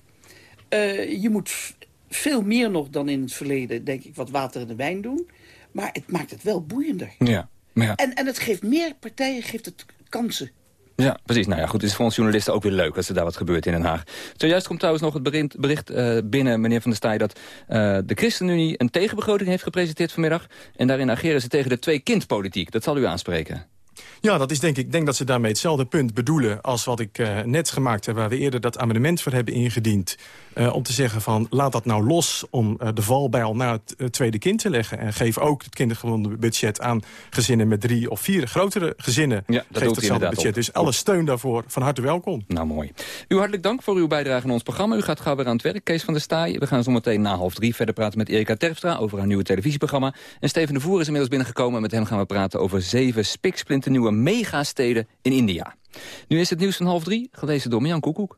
Eh, je moet veel meer nog dan in het verleden, denk ik, wat water in de wijn doen. Maar het maakt het wel boeiender. Ja. Ja. En, en het geeft meer partijen geeft het kansen. Ja, precies. Nou ja, goed, het is voor ons journalisten ook weer leuk als er daar wat gebeurt in Den Haag. Zojuist komt trouwens nog het bericht, bericht eh, binnen, meneer Van der Staaij... dat eh, de ChristenUnie een tegenbegroting heeft gepresenteerd vanmiddag. En daarin ageren ze tegen de twee-kind-politiek. Dat zal u aanspreken. Ja, dat is denk ik denk dat ze daarmee hetzelfde punt bedoelen... als wat ik eh, net gemaakt heb, waar we eerder dat amendement voor hebben ingediend. Eh, om te zeggen van, laat dat nou los om eh, de valbijl naar het eh, tweede kind te leggen. En geef ook het kindergebonden budget aan gezinnen met drie of vier grotere gezinnen. Ja, dat geef hetzelfde budget. op. Dus alle steun daarvoor van harte welkom. Nou, mooi. U hartelijk dank voor uw bijdrage aan ons programma. U gaat gauw weer aan het werk, Kees van der Staaij. We gaan zo meteen na half drie verder praten met Erika Terpstra... over haar nieuwe televisieprogramma. En Steven de Voer is inmiddels binnengekomen. En met hem gaan we praten over zeven spiksplinternieuwe megasteden in India. Nu is het nieuws van half drie, gelezen door Mian Koekoek.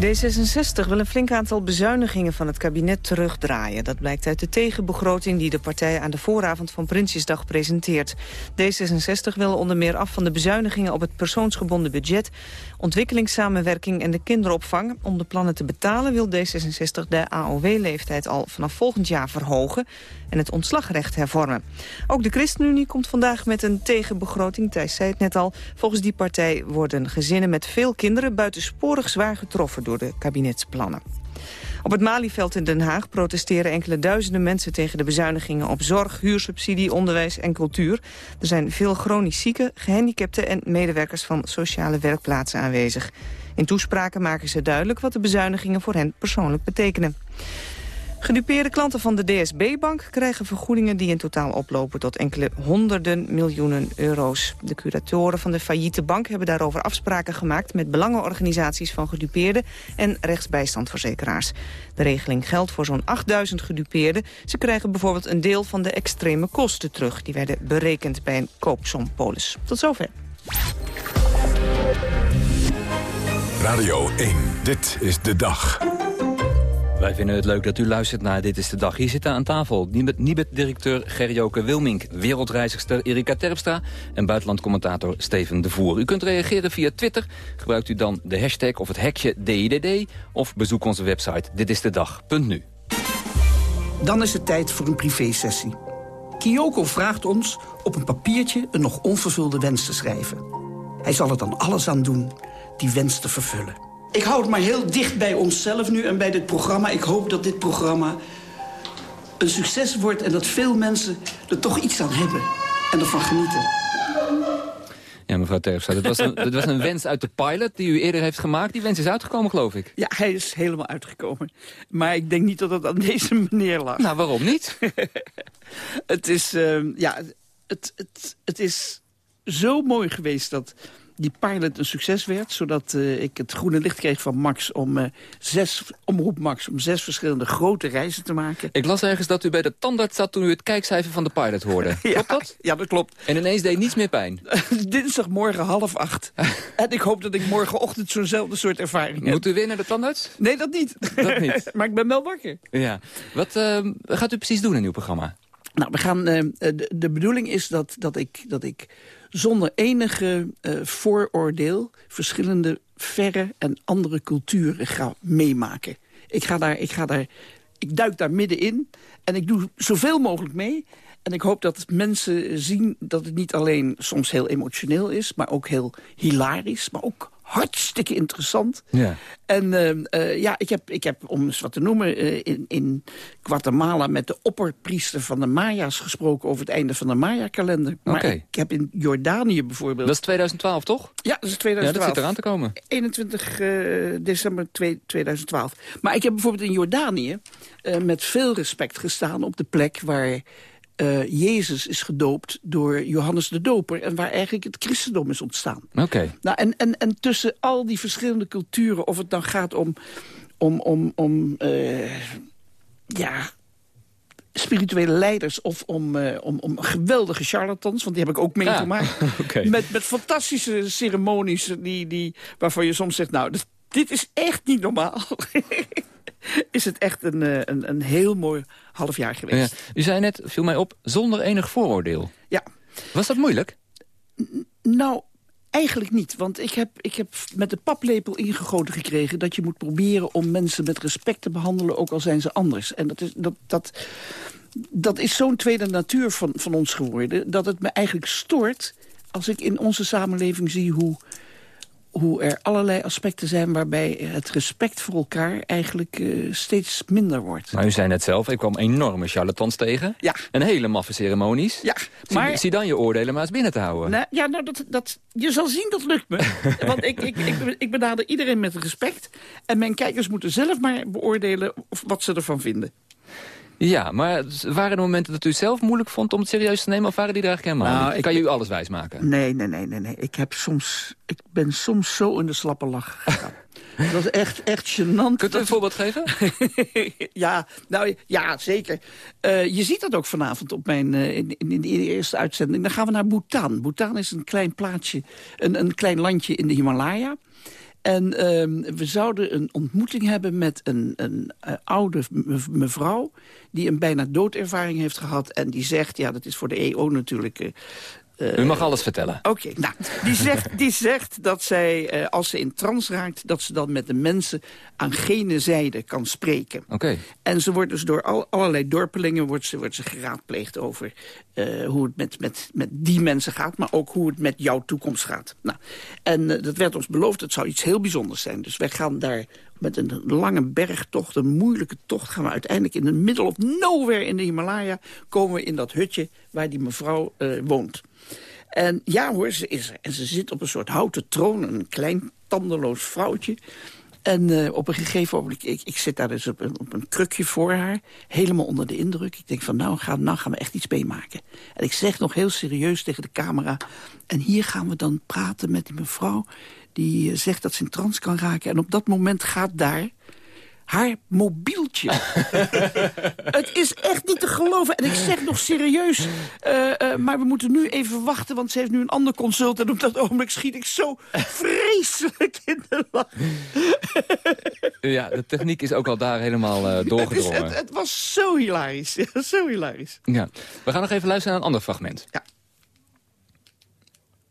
D66 wil een flink aantal bezuinigingen van het kabinet terugdraaien. Dat blijkt uit de tegenbegroting die de partij aan de vooravond van Prinsjesdag presenteert. D66 wil onder meer af van de bezuinigingen op het persoonsgebonden budget, ontwikkelingssamenwerking en de kinderopvang. Om de plannen te betalen wil D66 de AOW-leeftijd al vanaf volgend jaar verhogen en het ontslagrecht hervormen. Ook de ChristenUnie komt vandaag met een tegenbegroting. Thijs zei het net al. Volgens die partij worden gezinnen met veel kinderen buitensporig zwaar getroffen door de kabinetsplannen. Op het Malieveld in Den Haag protesteren enkele duizenden mensen tegen de bezuinigingen op zorg, huursubsidie, onderwijs en cultuur. Er zijn veel chronisch zieken, gehandicapten en medewerkers van sociale werkplaatsen aanwezig. In toespraken maken ze duidelijk wat de bezuinigingen voor hen persoonlijk betekenen. Gedupeerde klanten van de DSB-bank krijgen vergoedingen die in totaal oplopen tot enkele honderden miljoenen euro's. De curatoren van de failliete bank hebben daarover afspraken gemaakt met belangenorganisaties van gedupeerden en rechtsbijstandverzekeraars. De regeling geldt voor zo'n 8000 gedupeerden. Ze krijgen bijvoorbeeld een deel van de extreme kosten terug. Die werden berekend bij een koopsompolis. Tot zover. Radio 1. Dit is de dag. Wij vinden het leuk dat u luistert naar Dit is de Dag. Hier zitten aan tafel Nibet-directeur Gerjoke Wilmink... wereldreizigster Erika Terpstra en buitenlandcommentator Steven de Voer. U kunt reageren via Twitter. Gebruikt u dan de hashtag of het hekje DIDD... of bezoek onze website ditistedag.nu. Dan is het tijd voor een privésessie. Kyoko vraagt ons op een papiertje een nog onvervulde wens te schrijven. Hij zal er dan alles aan doen die wens te vervullen. Ik hou het maar heel dicht bij onszelf nu en bij dit programma. Ik hoop dat dit programma een succes wordt... en dat veel mensen er toch iets aan hebben en ervan genieten. Ja, mevrouw Terpstra, dit was, een, dit was een wens uit de pilot die u eerder heeft gemaakt. Die wens is uitgekomen, geloof ik. Ja, hij is helemaal uitgekomen. Maar ik denk niet dat het aan deze meneer lag. Nou, waarom niet? het is, ehm, ja, het, het, het is zo mooi geweest dat die pilot een succes werd. Zodat eh, ik het groene licht kreeg van Max om eh, zes, omroep Max om zes verschillende grote reizen te maken. Ik las ergens dat u bij de tandarts zat toen u het kijkcijfer van de pilot hoorde. Klopt dat? Ja, dat klopt. En ineens deed niets meer pijn. Dinsdagmorgen half acht. en ik hoop dat ik morgenochtend zo'nzelfde soort ervaring heb. Moet u weer naar de tandarts? Nee, dat niet. Dat niet. maar ik ben wel wakker. Ja. Wat eh, gaat u precies doen in uw programma? Nou, we gaan, eh, de, de bedoeling is dat, dat, ik, dat ik zonder enige eh, vooroordeel... verschillende verre en andere culturen ga meemaken. Ik, ga daar, ik, ga daar, ik duik daar middenin en ik doe zoveel mogelijk mee... En ik hoop dat mensen zien dat het niet alleen soms heel emotioneel is... maar ook heel hilarisch, maar ook hartstikke interessant. Ja. En uh, uh, ja, ik heb, ik heb, om eens wat te noemen, uh, in, in Guatemala... met de opperpriester van de Maya's gesproken over het einde van de Maya-kalender. Maar okay. ik heb in Jordanië bijvoorbeeld... Dat is 2012, toch? Ja, dat is 2012. Ja, dat zit eraan te komen. 21 december 2012. Maar ik heb bijvoorbeeld in Jordanië met veel respect gestaan op de plek waar eh, Jezus is gedoopt door Johannes de Doper... en waar eigenlijk het christendom is ontstaan. Oké. Nou, en, en, en tussen al die verschillende culturen... of het dan gaat om, om, om, om eh, ja, spirituele leiders... of om, eh, om, om geweldige charlatans, want die heb ik ook meegemaakt. Oké. Met, met fantastische ceremonies die, die, waarvan je soms zegt... nou, dit, dit is echt niet normaal. is het echt een, eh, een, een heel mooi half jaar Ja. geweest. U zei net, viel mij op, zonder enig vooroordeel. Ja. Was dat moeilijk? Nou, eigenlijk niet. Want ik heb, ik heb met de paplepel ingegoten gekregen... dat je moet proberen om mensen met respect te behandelen... ook al zijn ze anders. En dat is, dat, dat, dat is zo'n tweede natuur van, van ons geworden... dat het me eigenlijk stoort als ik in onze samenleving zie... hoe, hoe er allerlei aspecten zijn waarbij het respect voor elkaar... eigenlijk eh, steeds minder wordt. Maar u zei net zelf, ik kwam enorme charlatans tegen. Ja. En hele maffe ceremonies. Ja, Zie, maar- zie dan je oordelen maar eens binnen te houden. Nou, ja, nou, dat, dat, je zal zien, dat lukt me. Want ik, ik, ik, ik benader iedereen met respect. En mijn kijkers moeten zelf maar beoordelen of wat ze ervan vinden. Ja, maar waren er momenten dat u het zelf moeilijk vond om het serieus te nemen... of waren die er eigenlijk helemaal Nou, niet? ik- Kan je u alles wijsmaken? Nee, nee, nee, nee, nee. Ik, heb soms, ik ben soms zo in de slappe lach gegaan. Dat is echt, echt gênant. Kunt u een voorbeeld geven? ja, nou, ja, zeker. Eh, je ziet dat ook vanavond op mijn, eh, in, in de eerste uitzending. Dan gaan we naar Bhutan. Bhutan is een klein plaatsje, een, een klein landje in de Himalaya. En ehm, we zouden een ontmoeting hebben met een, een eh, oude me- mevrouw... die een bijna doodervaring heeft gehad. En die zegt, ja, dat is voor de EO natuurlijk... eh, U mag alles vertellen. Oké, nou, die zegt, die zegt dat zij, eh, als ze in trance raakt... dat ze dan met de mensen aan gene zijde kan spreken. Oké. En ze wordt dus door al, allerlei dorpelingen wordt ze, wordt ze geraadpleegd over eh, hoe het met, met, met die mensen gaat... maar ook hoe het met jouw toekomst gaat. Nou, en eh, dat werd ons beloofd, het zou iets heel bijzonders zijn. Dus wij gaan daar met een lange bergtocht, een moeilijke tocht... gaan we uiteindelijk in the middle of nowhere in de Himalaya... komen we in dat hutje waar die mevrouw woont. En ja hoor, ze is er. En ze zit op een soort houten troon, een klein tandeloos vrouwtje. En eh, op een gegeven moment, ik, ik zit daar dus op een, op een krukje voor haar, helemaal onder de indruk. Ik denk van nou gaan, nou gaan we echt iets meemaken. En ik zeg nog heel serieus tegen de camera, en hier gaan we dan praten met die mevrouw... die eh, zegt dat ze in trance kan raken. En op dat moment gaat daar haar mobieltje. het is echt niet te geloven. En ik zeg nog serieus, eh, eh, maar we moeten nu even wachten... want ze heeft nu een ander consult. En op dat ogenblik schiet ik zo vreselijk in de lach. Ja, de techniek is ook al daar helemaal eh, Het, is, doorgedrongen. het, het was zo hilarisch. Zo hilarisch. Ja. We gaan nog even luisteren naar een ander fragment. Ja.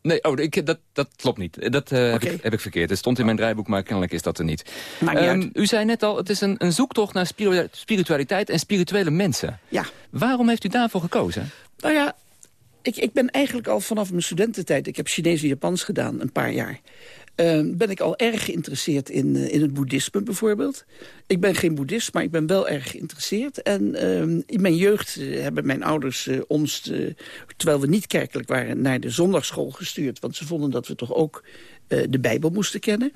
Nee, oh, ik, dat, dat klopt niet. Dat eh, heb, ik, heb ik verkeerd. Het stond in mijn draaiboek, maar kennelijk is dat er niet. Niet Ehm, u zei net al, het is een, een zoektocht naar spiritu- spiritualiteit en spirituele mensen. Ja. Waarom heeft u daarvoor gekozen? Nou ja, ik, ik ben eigenlijk al vanaf mijn studententijd... ik heb Chinees en Japans gedaan, een paar jaar... eh, ben ik al erg geïnteresseerd in, eh, in het boeddhisme bijvoorbeeld. Ik ben geen boeddhist, maar ik ben wel erg geïnteresseerd. En eh, in mijn jeugd eh, hebben mijn ouders eh, ons, terwijl we niet kerkelijk waren... naar de zondagsschool gestuurd. Want ze vonden dat we toch ook de Bijbel moesten kennen.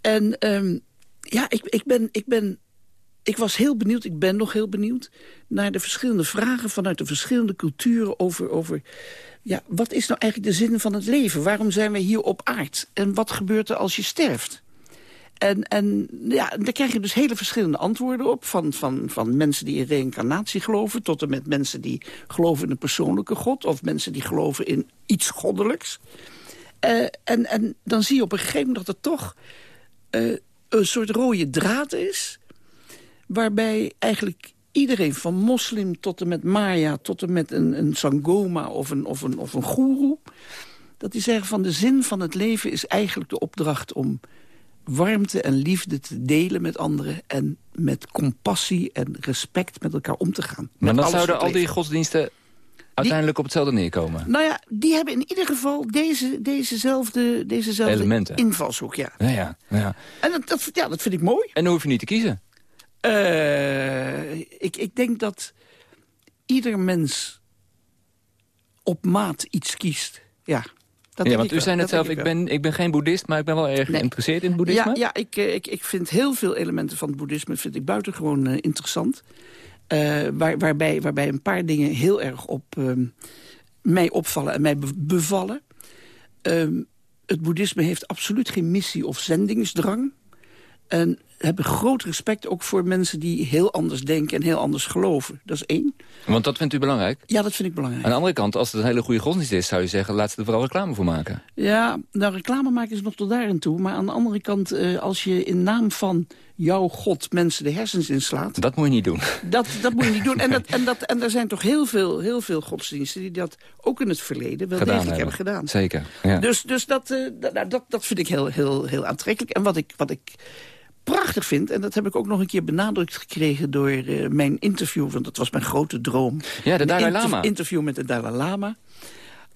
En ehm, ja, ik, ik, ben, ik, ben, ik was heel benieuwd, ik ben nog heel benieuwd... naar de verschillende vragen vanuit de verschillende culturen over... over ja, wat is nou eigenlijk de zin van het leven? Waarom zijn wij hier op aard? En wat gebeurt er als je sterft? En, en ja, daar krijg je dus hele verschillende antwoorden op. Van, van, van mensen die in reïncarnatie geloven... tot en met mensen die geloven in een persoonlijke god... of mensen die geloven in iets goddelijks. Eh, en, en dan zie je op een gegeven moment dat er toch eh, een soort rode draad is... waarbij eigenlijk iedereen, van moslim tot en met Maya... tot en met een, een Sangoma of een, of, een, of een goeroe... dat die zeggen van de zin van het leven is eigenlijk de opdracht om warmte en liefde te delen met anderen... en met compassie en respect met elkaar om te gaan. Maar dan zouden al die godsdiensten uiteindelijk op hetzelfde neerkomen. Nou ja, die hebben in ieder geval deze, dezezelfde, dezezelfde Elementen. invalshoek. Ja. Ja, ja, ja. En dat, dat, ja, dat vind ik mooi. En dan hoef je niet te kiezen. Eh, ik, ik denk dat ieder mens op maat iets kiest. Ja, dat ja, want u zei net zelf, ik ben, ik ben geen boeddhist... maar ik ben wel erg geïnteresseerd in het boeddhisme. Ja, ja ik, eh, ik, ik vind heel veel elementen van het boeddhisme vind ik buitengewoon eh, interessant. Waar, waarbij, waarbij een paar dingen heel erg op ehm, mij opvallen en mij be- bevallen. Ehm, het boeddhisme heeft absoluut geen missie of zendingsdrang. En hebben groot respect ook voor mensen die heel anders denken en heel anders geloven. Dat is één. Want dat vindt u belangrijk? Ja, dat vind ik belangrijk. Aan de andere kant, als het een hele goede godsdienst is... zou je zeggen, laat ze er vooral reclame voor maken. Ja, nou, reclame maken is nog tot daar aan toe. Maar aan de andere kant, eh, als je in naam van jouw god mensen de hersens inslaat... Dat moet je niet doen. Dat, dat moet je niet doen. En, dat, en, dat, en er zijn toch heel veel, heel veel godsdiensten... die dat ook in het verleden wel Gedaan degelijk hebben gedaan. Zeker, ja. Dus, dus dat, eh, nou, dat, dat vind ik heel, heel, heel aantrekkelijk. En wat ik, wat ik prachtig vind, en dat heb ik ook nog een keer benadrukt gekregen... door eh, mijn interview, want dat was mijn grote droom. Ja, de Dalai Lama. interview met de Dalai Lama.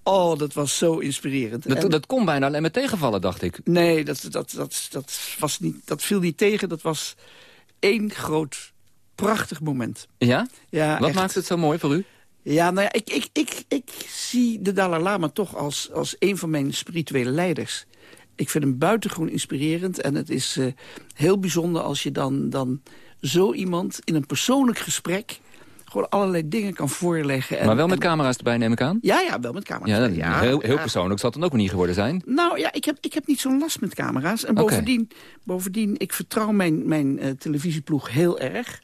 Oh, dat was zo inspirerend. Dat, En- dat kon bijna alleen maar tegenvallen, dacht ik. Nee, dat, dat, dat, dat, was niet, dat viel niet tegen. Dat was één groot, prachtig moment. Ja? Ja, Wat echt. maakt het zo mooi voor u? Ja, nou ja, ik, ik, ik, ik zie de Dalai Lama toch als, als een van mijn spirituele leiders. Ik vind hem buitengewoon inspirerend. En het is eh, heel bijzonder als je dan, dan zo iemand in een persoonlijk gesprek... gewoon allerlei dingen kan voorleggen. En, maar wel met en- camera's erbij, neem ik aan? Ja, ja, wel met camera's. Ja, dat- heel, heel ja. persoonlijk zal het dan ook niet geworden zijn. Nou ja, ik heb, ik heb niet zo'n last met camera's. En bovendien, bovendien, ik vertrouw mijn, mijn eh, televisieploeg heel erg.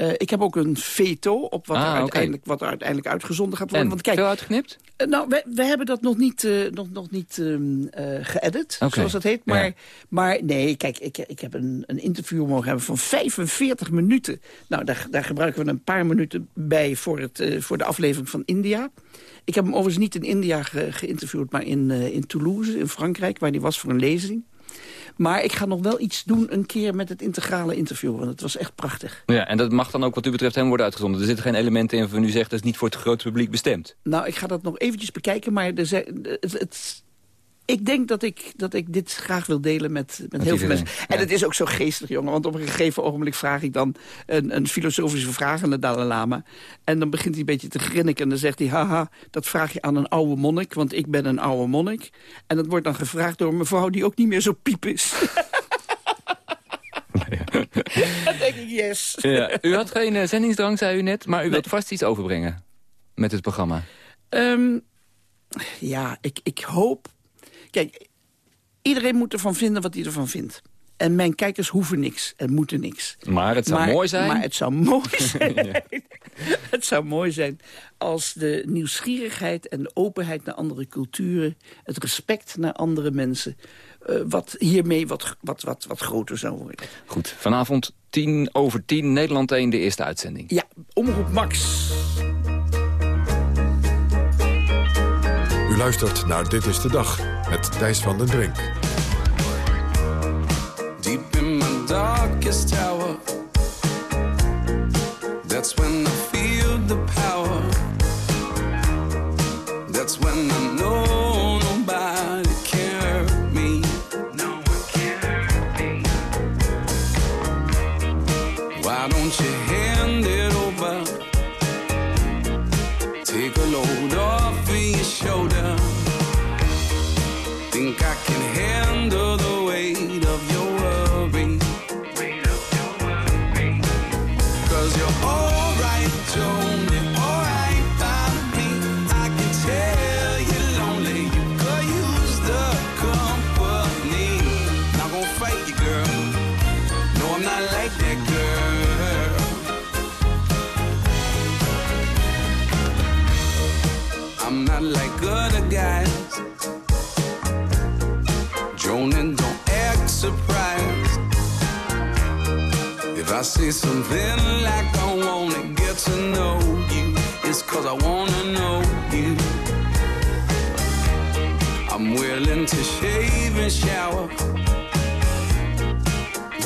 Eh, ik heb ook een veto op wat, Ah, er uiteindelijk, wat er uiteindelijk uitgezonden gaat worden. En, Want kijk, veel uitgeknipt? eh, nou, we, we hebben dat nog niet, eh, nog, nog niet ehm, eh, geëdit, zoals dat heet. Maar, ja. maar nee, kijk, ik, ik heb een, een interview mogen hebben van 45 minuten. Nou, daar, daar gebruiken we een paar minuten bij voor, het, voor de aflevering van India. Ik heb hem overigens niet in India ge- geïnterviewd, maar in, in Toulouse, in Frankrijk, waar die was voor een lezing. Maar ik ga nog wel iets doen een keer met het integrale interview, want het was echt prachtig. Ja, en dat mag dan ook wat u betreft helemaal worden uitgezonden. Er zitten geen elementen in van u zegt dat is niet voor het grote publiek bestemd. Nou, ik ga dat nog eventjes bekijken, maar er zijn, het, het- ik denk dat ik, dat ik dit graag wil delen met, met, heel veel mensen. En het is ook zo geestig, jongen. Want op een gegeven ogenblik vraag ik dan een, een filosofische vraag aan de Dalai Lama. En dan begint hij een beetje te grinniken. En dan zegt hij, haha, dat vraag je aan een oude monnik. Want ik ben een oude monnik. En dat wordt dan gevraagd door een mevrouw die ook niet meer zo piep is. dan denk ik, yes. Ja, u had geen eh, zendingsdrang, zei u net, maar u wilt vast iets overbrengen met het programma. Ehm, ja, ik, ik hoop... Kijk, iedereen moet ervan vinden wat hij ervan vindt. En mijn kijkers hoeven niks en moeten niks. Maar het zou Maar- mooi zijn. Maar het zou mooi zijn. Het zou mooi zijn als de nieuwsgierigheid en de openheid naar andere culturen... het respect naar andere mensen... eh, wat hiermee wat, wat, wat, wat groter zou worden. Goed, vanavond tien over tien, Nederland 1, de eerste uitzending. Ja, Omroep Max. Luistert naar Dit is de Dag met Thijs van den Brink. Deep in my darkest tower, that's when I feel the power. That's when I girl. I'm not like other guys. Joan, don't act surprised. If I say something like I wanna get to know you, it's cause I wanna know you. I'm willing to shave and shower,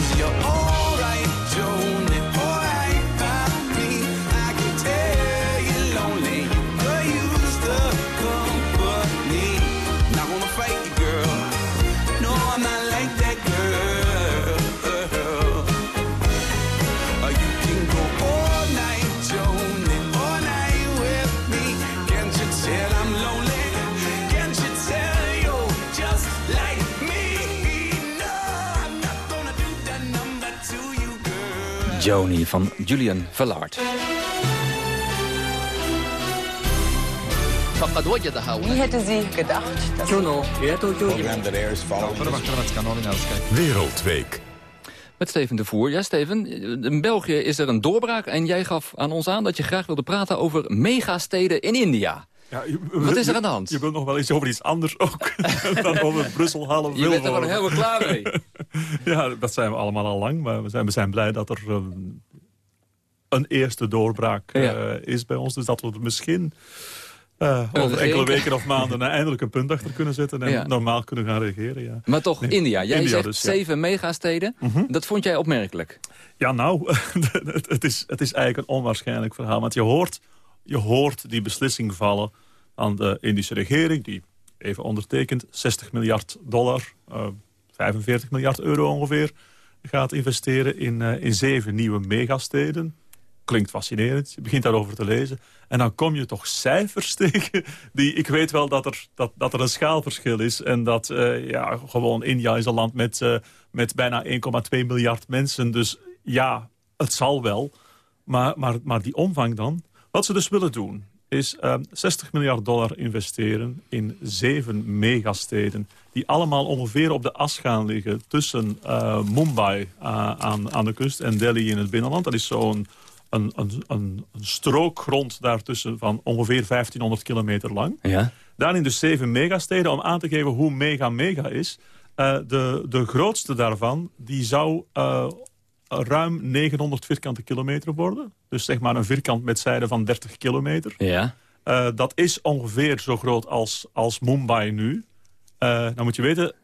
Cause you're alright, Joni van Julian Verlaard. Wie hätte sie gedacht, dass... Wereldweek. Met Steven de Voer. Ja, Steven, in België is er een doorbraak... en jij gaf aan ons aan dat je graag wilde praten over megasteden in India. Ja, je- Wat is er je- aan de hand? Je wilt nog wel eens over iets anders ook dan over Brussel halen. Je bent er gewoon helemaal klaar mee. ja, dat zijn we allemaal al lang. Maar we zijn, we zijn blij dat er eh, een eerste doorbraak eh, Ja. is bij ons. Dus dat we er misschien eh, over enkele weken of maanden eindelijk een punt achter kunnen zetten. En Ja. normaal kunnen gaan reageren. Ja. Maar toch, Nee, India. Jij India zegt dus, ja. zeven megasteden. Dat vond jij opmerkelijk. Ja, nou, het, het is, het is eigenlijk een onwaarschijnlijk verhaal. Want je hoort, je hoort die beslissing vallen aan de Indische regering... die even ondertekent 60 miljard dollar, eh, 45 miljard euro ongeveer... gaat investeren in, eh, in zeven nieuwe megasteden. Klinkt fascinerend, je begint daarover te lezen. En dan kom je toch cijfers tegen. Die, ik weet wel dat er, dat, dat er een schaalverschil is. En dat eh, ja, gewoon India is een land met, eh, met bijna 1,2 miljard mensen. Dus ja, het zal wel. Maar, maar, maar die omvang dan. Wat ze dus willen doen is eh, 60 miljard dollar investeren in zeven megasteden... die allemaal ongeveer op de as gaan liggen tussen eh, Mumbai eh, aan, aan de kust en Delhi in het binnenland. Dat is zo'n een, een, een, een strookgrond daartussen van ongeveer 1500 kilometer lang. Ja. Daarin dus zeven megasteden om aan te geven hoe mega mega is. Eh, de, de grootste daarvan die zou eh, ruim 900 vierkante kilometer worden. Dus zeg maar een vierkant met zijde van 30 kilometer. Ja. Eh, dat is ongeveer zo groot als, als Mumbai nu. Eh nou moet je weten,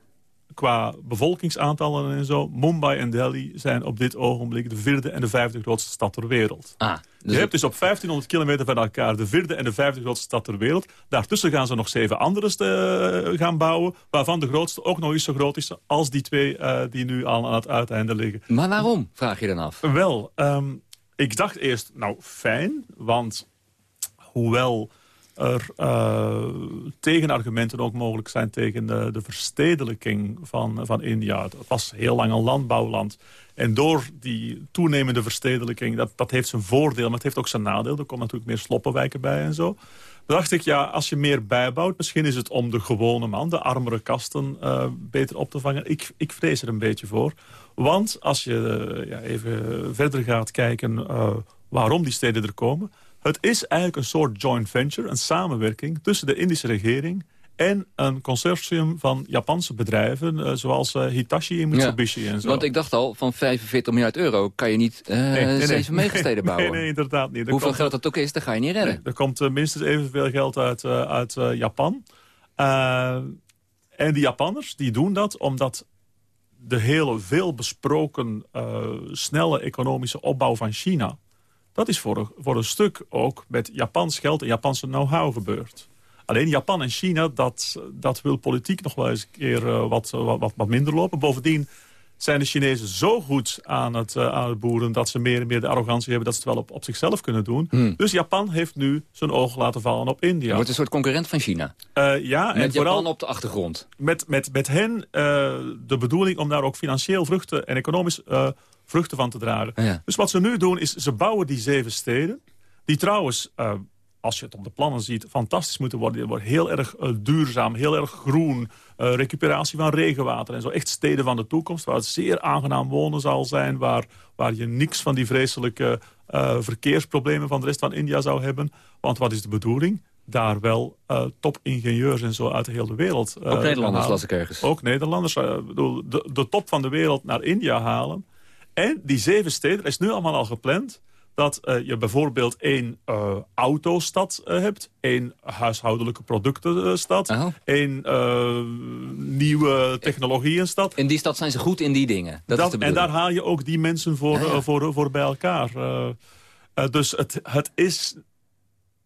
qua bevolkingsaantallen en zo... Mumbai en Delhi zijn op dit ogenblik de vierde en de vijfde grootste stad ter wereld. Ah, je hebt dus op 1500 kilometer van elkaar de vierde en de vijfde grootste stad ter wereld. Daartussen gaan ze nog zeven andere eh, gaan bouwen... waarvan de grootste ook nog eens zo groot is als die twee eh, die nu al aan het uiteinde liggen. Maar waarom, vraag je dan af? Wel, ehm, ik dacht eerst, nou fijn, want hoewel er eh, tegenargumenten ook mogelijk zijn tegen de, de verstedelijking van, van India. Het was heel lang een landbouwland. En door die toenemende verstedelijking, dat, dat heeft zijn voordeel, maar het heeft ook zijn nadeel. Er komen natuurlijk meer sloppenwijken bij en zo. Dan dacht ik, ja, als je meer bijbouwt, misschien is het om de gewone man, de armere kasten, eh, beter op te vangen. Ik, ik vrees er een beetje voor. Want als je eh, ja, even verder gaat kijken waarom die steden er komen... Het is eigenlijk een soort joint venture, een samenwerking tussen de Indische regering en een consortium van Japanse bedrijven... eh, zoals eh, Hitachi en Mitsubishi en zo. Want ik dacht al, van 45 miljard euro kan je niet eh Nee, nee, nee. zeven megasteden bouwen. Nee, nee, inderdaad niet. Er Hoeveel komt- geld dat ook is, dat ga je niet redden. Er komt minstens evenveel geld uit, uit Japan. En die Japanners die doen dat omdat de hele veel besproken snelle economische opbauw van China... dat is voor een, voor een stuk ook met Japans geld en Japanse know-how gebeurd. Alleen Japan en China, dat, dat wil politiek nog wel eens een keer eh, wat, wat, wat, minder lopen. Bovendien zijn de Chinezen zo goed aan het, eh, aan het boeren... dat ze meer en meer de arrogantie hebben dat ze het wel op, op zichzelf kunnen doen. Dus Japan heeft nu zijn oog laten vallen op India. Je wordt een soort concurrent van China. Eh, ja, en Met vooral Japan op de achtergrond. met, met, met hen de bedoeling om daar ook financieel vruchten en economisch vruchten van te dragen. Ja. Dus wat ze nu doen is, ze bouwen die zeven steden. Die trouwens, eh, als je het op de plannen ziet, fantastisch moeten worden. Die worden heel erg eh, duurzaam, heel erg groen. eh, recuperatie van regenwater en zo. Echt steden van de toekomst, waar het zeer aangenaam wonen zal zijn. Waar, waar je niks van die vreselijke verkeersproblemen van de rest van India zou hebben. Want wat is de bedoeling? Daar wel eh, topingenieurs en zo uit de hele wereld. Ook Nederlanders las ik ergens. Ook Nederlanders. bedoel, de, de top van de wereld naar India halen. En die zeven steden, is nu allemaal al gepland... dat eh, je bijvoorbeeld één eh, autostad eh, hebt... één huishoudelijke productenstad... één eh, nieuwe technologieënstad. In die stad zijn ze goed in die dingen. Dat, Dat- is en daar haal je ook die mensen voor, voor, voor bij elkaar. Dus het, het is...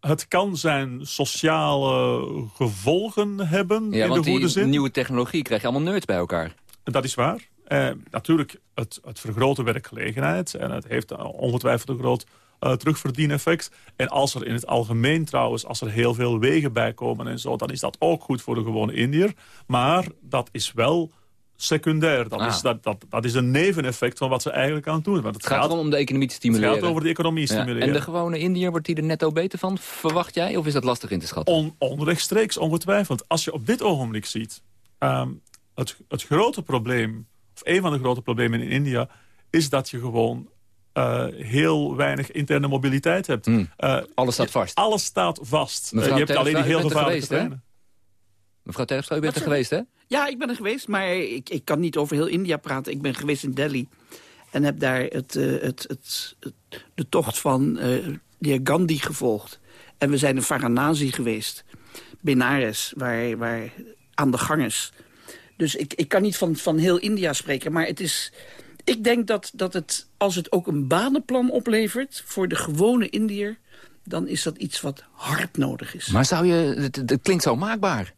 Het kan zijn sociale gevolgen hebben, Ja, in de goede die zin. nieuwe technologie krijg je allemaal nerds bij elkaar. Dat is waar. Eh, natuurlijk, het, het vergroot de werkgelegenheid. En het heeft ongetwijfeld een groot eh terugverdieneffect. En als er in het algemeen trouwens, als er heel veel wegen bij komen en zo... dan is dat ook goed voor de gewone Indiër. Maar dat is wel secundair. Dat, Ah. is, dat, dat, dat is een neveneffect van wat ze eigenlijk aan het doen. Want het, gaat om de economie te stimuleren. Het gaat over de economie Ja, stimuleren. En de gewone Indiër, wordt die er netto beter van, verwacht jij? Of is dat lastig in te schatten? On, onrechtstreeks, ongetwijfeld. Als je op dit ogenblik ziet... ehm, het, het grote probleem, een van de grote problemen in India... is dat je gewoon eh, heel weinig interne mobiliteit hebt. Eh, alles staat vast. Alles staat vast. Eh, je hebt alleen die heel gevaarlijke geweest, hè? treinen. Mevrouw Terpstra, u bent er geweest, hè? Ja, ik ben er geweest, maar ik, ik kan niet over heel India praten. Ik ben geweest in Delhi en heb daar het, het, het, het- de tocht van eh, de heer Gandhi gevolgd. En we zijn in Varanasi geweest, Benares, waar, waar aan de gang is. Dus ik, ik kan niet van, van heel India spreken, maar het is... Ik denk dat, dat het, als het ook een banenplan oplevert voor de gewone Indiër... dan is dat iets wat hard nodig is. Maar zou je... Het, het klinkt zo maakbaar.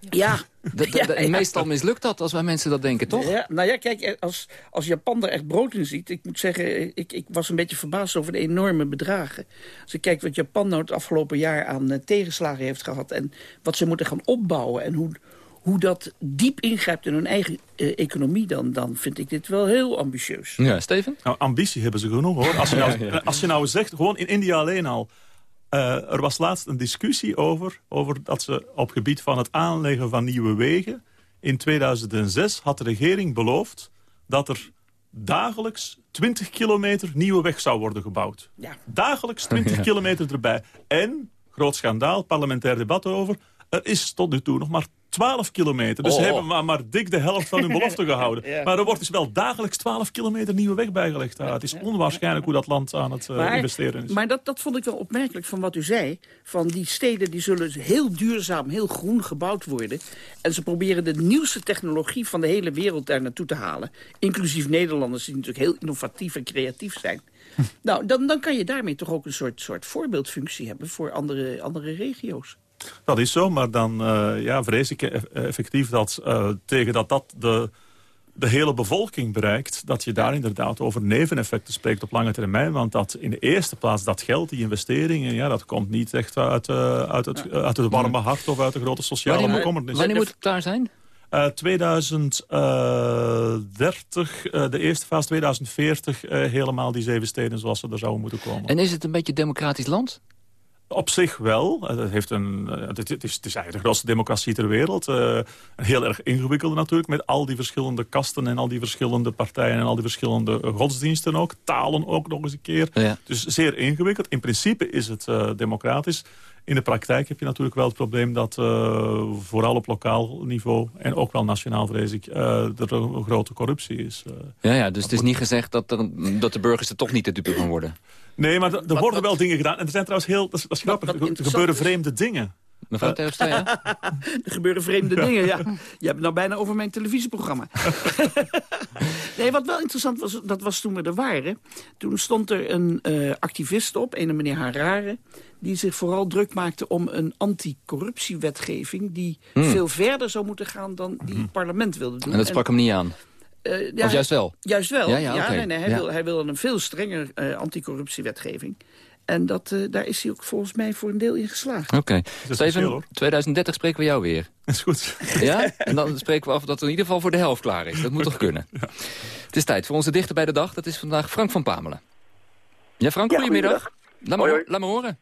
Ja. Dat- dat- Ja, en ja. meestal mislukt dat als wij mensen dat denken, toch? Ja, nou ja, kijk, als, als Japan er echt brood in ziet... ik moet zeggen, ik, ik was een beetje verbaasd over de enorme bedragen. Als ik kijk wat Japan nou het afgelopen jaar aan eh, tegenslagen heeft gehad... en wat ze moeten gaan opbouwen en hoe, hoe dat diep ingrijpt in hun eigen eh, economie... Dan, dan vind ik dit wel heel ambitieus. Ja, Steven? Nou, ambitie hebben ze genoeg, hoor. Als je nou, Ja, ja. Als je nou zegt, gewoon in India alleen al... eh, er was laatst een discussie over, over dat ze op gebied van het aanleggen van nieuwe wegen... in 2006 had de regering beloofd dat er dagelijks 20 kilometer nieuwe weg zou worden gebouwd. Ja. Dagelijks 20 Ja. kilometer erbij. En, groot schandaal, parlementair debat over... er is tot nu toe nog maar 12 kilometer. Dus ze Oh. hebben maar, maar dik de helft van hun belofte gehouden. Ja. Maar er wordt dus wel dagelijks 12 kilometer nieuwe weg bijgelegd. Ja, het is onwaarschijnlijk hoe dat land aan het eh, investeren is. Maar dat, dat vond ik wel opmerkelijk van wat u zei. Van die steden die zullen heel duurzaam, heel groen gebouwd worden. En ze proberen de nieuwste technologie van de hele wereld daar naartoe te halen. Inclusief Nederlanders die natuurlijk heel innovatief en creatief zijn. nou, dan, dan kan je daarmee toch ook een soort, soort voorbeeldfunctie hebben voor andere, andere regio's. Dat is zo, maar dan eh, ja, vrees ik eff- effectief dat eh, tegen dat dat de, de hele bevolking bereikt... dat je daar inderdaad over neveneffecten spreekt op lange termijn. Want dat in de eerste plaats dat geld, die investeringen... Ja, dat komt niet echt uit, eh, uit, het, uit het warme hart of uit de grote sociale Wanneer bekommernis. wanneer moet het klaar zijn? Eh, 2030, eh, de eerste fase 2040, eh, helemaal die zeven steden zoals ze er zouden moeten komen. En is het een beetje een democratisch land? Op zich wel. Eh, Het, heeft een, eh, het, is, het is eigenlijk de grootste democratie ter wereld. Eh, een heel erg ingewikkelde natuurlijk, met al die verschillende kasten... en al die verschillende partijen en al die verschillende eh, godsdiensten ook. Talen ook nog eens een keer. Ja. Dus zeer ingewikkeld. In principe is het eh, democratisch. In de praktijk heb je natuurlijk wel het probleem dat eh, vooral op lokaal niveau... en ook wel nationaal vrees ik, eh, er een grote corruptie is. eh. Ja, ja dus het is niet gezegd dat, er, dat de burgers er toch niet de dupe van worden. Nee, maar er worden wel dingen gedaan. En er zijn trouwens heel, dat is, dat is grappig, wat er gebeuren is- vreemde dingen. Mevrouw Terpstra, ja? Er gebeuren vreemde dingen, ja. Je hebt het nou bijna over mijn televisieprogramma. nee, wat wel interessant was, dat was toen we er waren. Toen stond er een eh, activist op, een meneer Harare... die zich vooral druk maakte om een anticorruptiewetgeving... die Hmm. veel verder zou moeten gaan dan die het parlement wilde doen. En dat sprak hem niet aan. Eh, Of juist wel? Juist wel. Ja, Ja, ja, nee, nee, hij, Ja. wil, hij wilde een veel strenger eh, anticorruptiewetgeving. En dat, eh, daar is hij ook volgens mij voor een deel in geslaagd. Oké. verschil, Steven, hoor. 2030 spreken we jou weer. Is goed. Ja? En dan spreken we af dat er in ieder geval voor de helft klaar is. Dat moet toch kunnen? Het is tijd voor onze dichter bij de dag. Dat is vandaag Frank van Pamelen. Ja, Frank, Ja, goedemiddag. Laat me, Hoi, ho- hoi. laat me horen.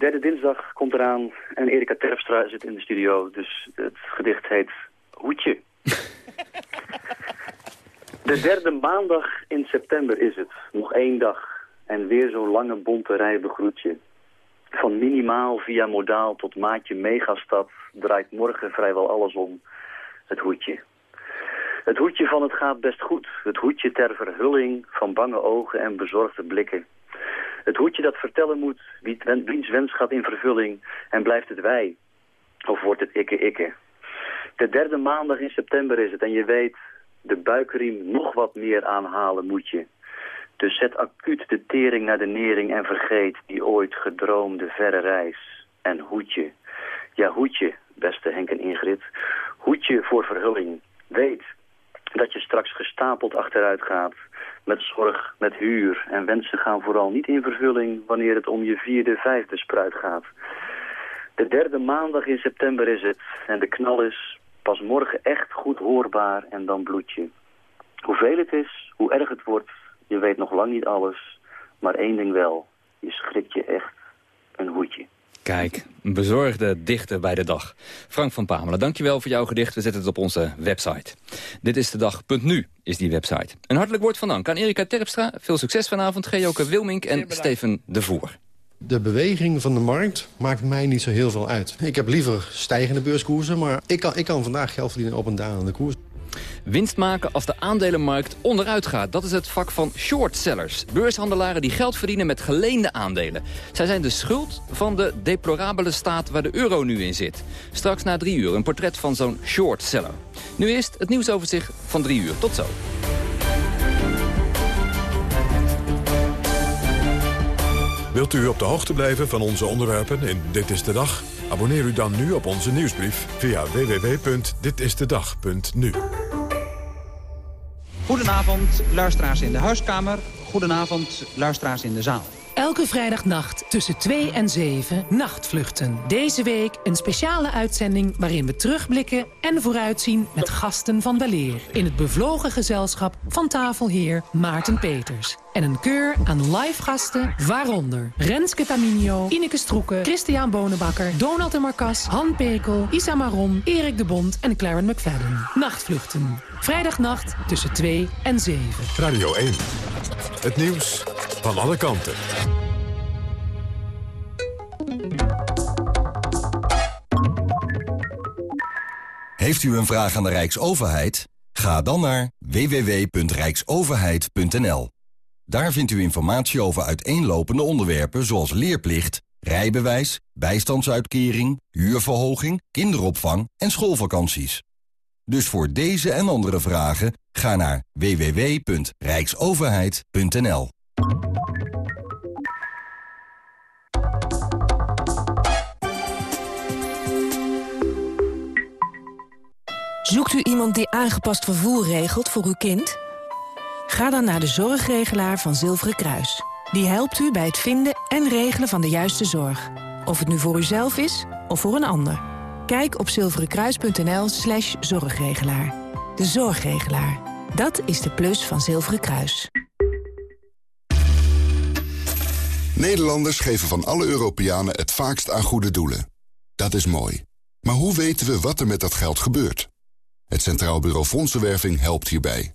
Derde dinsdag komt eraan en Erika Terpstra zit in de studio. Dus het gedicht heet Hoedje. de derde maandag in september is het. Nog één dag. En weer zo'n lange bonte rij begroet je. Van minimaal via modaal tot maatje megastad draait morgen vrijwel alles om. Het hoedje. Het hoedje van het gaat best goed. Het hoedje ter verhulling van bange ogen en bezorgde blikken. Het hoedje dat vertellen moet wie wiens wens gaat in vervulling en blijft het wij. Of wordt het ikke ikke. De derde maandag in september is het en je weet, de buikriem nog wat meer aanhalen moet je. Dus zet acuut de tering naar de nering en vergeet die ooit gedroomde verre reis. En hoedje. Ja, hoedje, beste Henk en Ingrid. Hoedje voor verhulling. Weet dat je straks gestapeld achteruit gaat. Met zorg, met huur. En wensen gaan vooral niet in vervulling wanneer het om je vierde, vijfde spruit gaat. De derde maandag in september is het. En de knal is pas morgen echt goed hoorbaar en dan bloed je. Hoeveel het is, hoe erg het wordt, je weet nog lang niet alles. Maar één ding wel, je schrikt je echt een hoedje. Kijk, een bezorgde dichter bij de dag. Frank van Pamelen, dankjewel voor jouw gedicht. We zetten het op onze website. Dit is de dag.nu, is die website. Een hartelijk woord van dank aan Erika Terpstra. Veel succes vanavond, Geoke Wilmink en Steven de Voer. De beweging van de markt maakt mij niet zo heel veel uit. Ik heb liever stijgende beurskoersen, maar ik kan, ik kan vandaag geld verdienen op een dalende koers. Winst maken als de aandelenmarkt onderuit gaat. Dat is het vak van shortsellers. Beurshandelaren die geld verdienen met geleende aandelen. Zij zijn de schuld van de deplorabele staat waar de euro nu in zit. Straks na drie uur een portret van zo'n shortseller. Nu eerst het nieuwsoverzicht van drie uur. Tot zo. Wilt u op de hoogte blijven van onze onderwerpen in Dit is de Dag? Abonneer u dan nu op onze nieuwsbrief via www.ditistedag.nu. Goedenavond, luisteraars in de huiskamer. Goedenavond, luisteraars in de zaal. Elke vrijdagnacht tussen 2 en 7 Nachtvluchten. Deze week een speciale uitzending waarin we terugblikken en vooruitzien met gasten van weleer. In het bevlogen gezelschap van tafelheer Maarten Peters. En een keur aan live gasten, waaronder Renske Taminio, Ineke Stroeken, Christian Bonenbakker, Donald de Marcas, Han Pekel, Isa Maron, Erik de Bond en Clarence McFadden. Nachtvluchten. Vrijdagnacht tussen 2 en 7. Radio 1. Het nieuws van alle kanten. Heeft u een vraag aan de Rijksoverheid? Ga dan naar www.rijksoverheid.nl. Daar vindt u informatie over uiteenlopende onderwerpen zoals leerplicht, rijbewijs, bijstandsuitkering, huurverhoging, kinderopvang en schoolvakanties. Dus voor deze en andere vragen ga naar www.rijksoverheid.nl. Zoekt u iemand die aangepast vervoer regelt voor uw kind? Ga dan naar de zorgregelaar van Zilveren Kruis. Die helpt u bij het vinden en regelen van de juiste zorg. Of het nu voor uzelf is of voor een ander. Kijk op zilverenkruis.nl slash zorgregelaar. De zorgregelaar. Dat is de plus van Zilveren Kruis. Nederlanders geven van alle Europeanen het vaakst aan goede doelen. Dat is mooi. Maar hoe weten we wat er met dat geld gebeurt? Het Centraal Bureau Fondsenwerving helpt hierbij.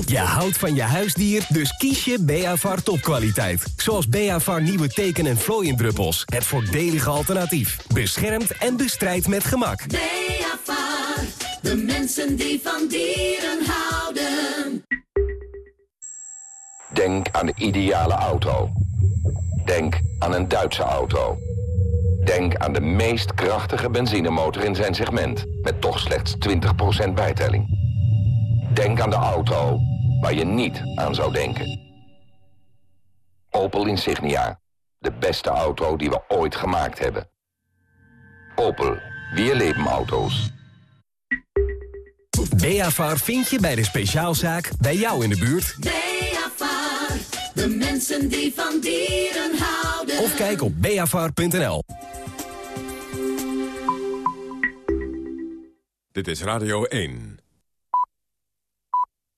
Je houdt van je huisdier, dus kies je Beavar topkwaliteit. Zoals Beavar nieuwe teken- en vlooiendruppels. Het voordelige alternatief. Beschermt en bestrijdt met gemak. Beavar, de mensen die van dieren houden. Denk aan de ideale auto. Denk aan een Duitse auto. Denk aan de meest krachtige benzinemotor in zijn segment. Met toch slechts 20% bijtelling. Denk aan de auto waar je niet aan zou denken. Opel Insignia. De beste auto die we ooit gemaakt hebben. Opel. Weer leven auto's. Beavar vind je bij de speciaalzaak bij jou in de buurt. Beavar, De mensen die van dieren houden. Of kijk op beavar.nl. Dit is Radio 1.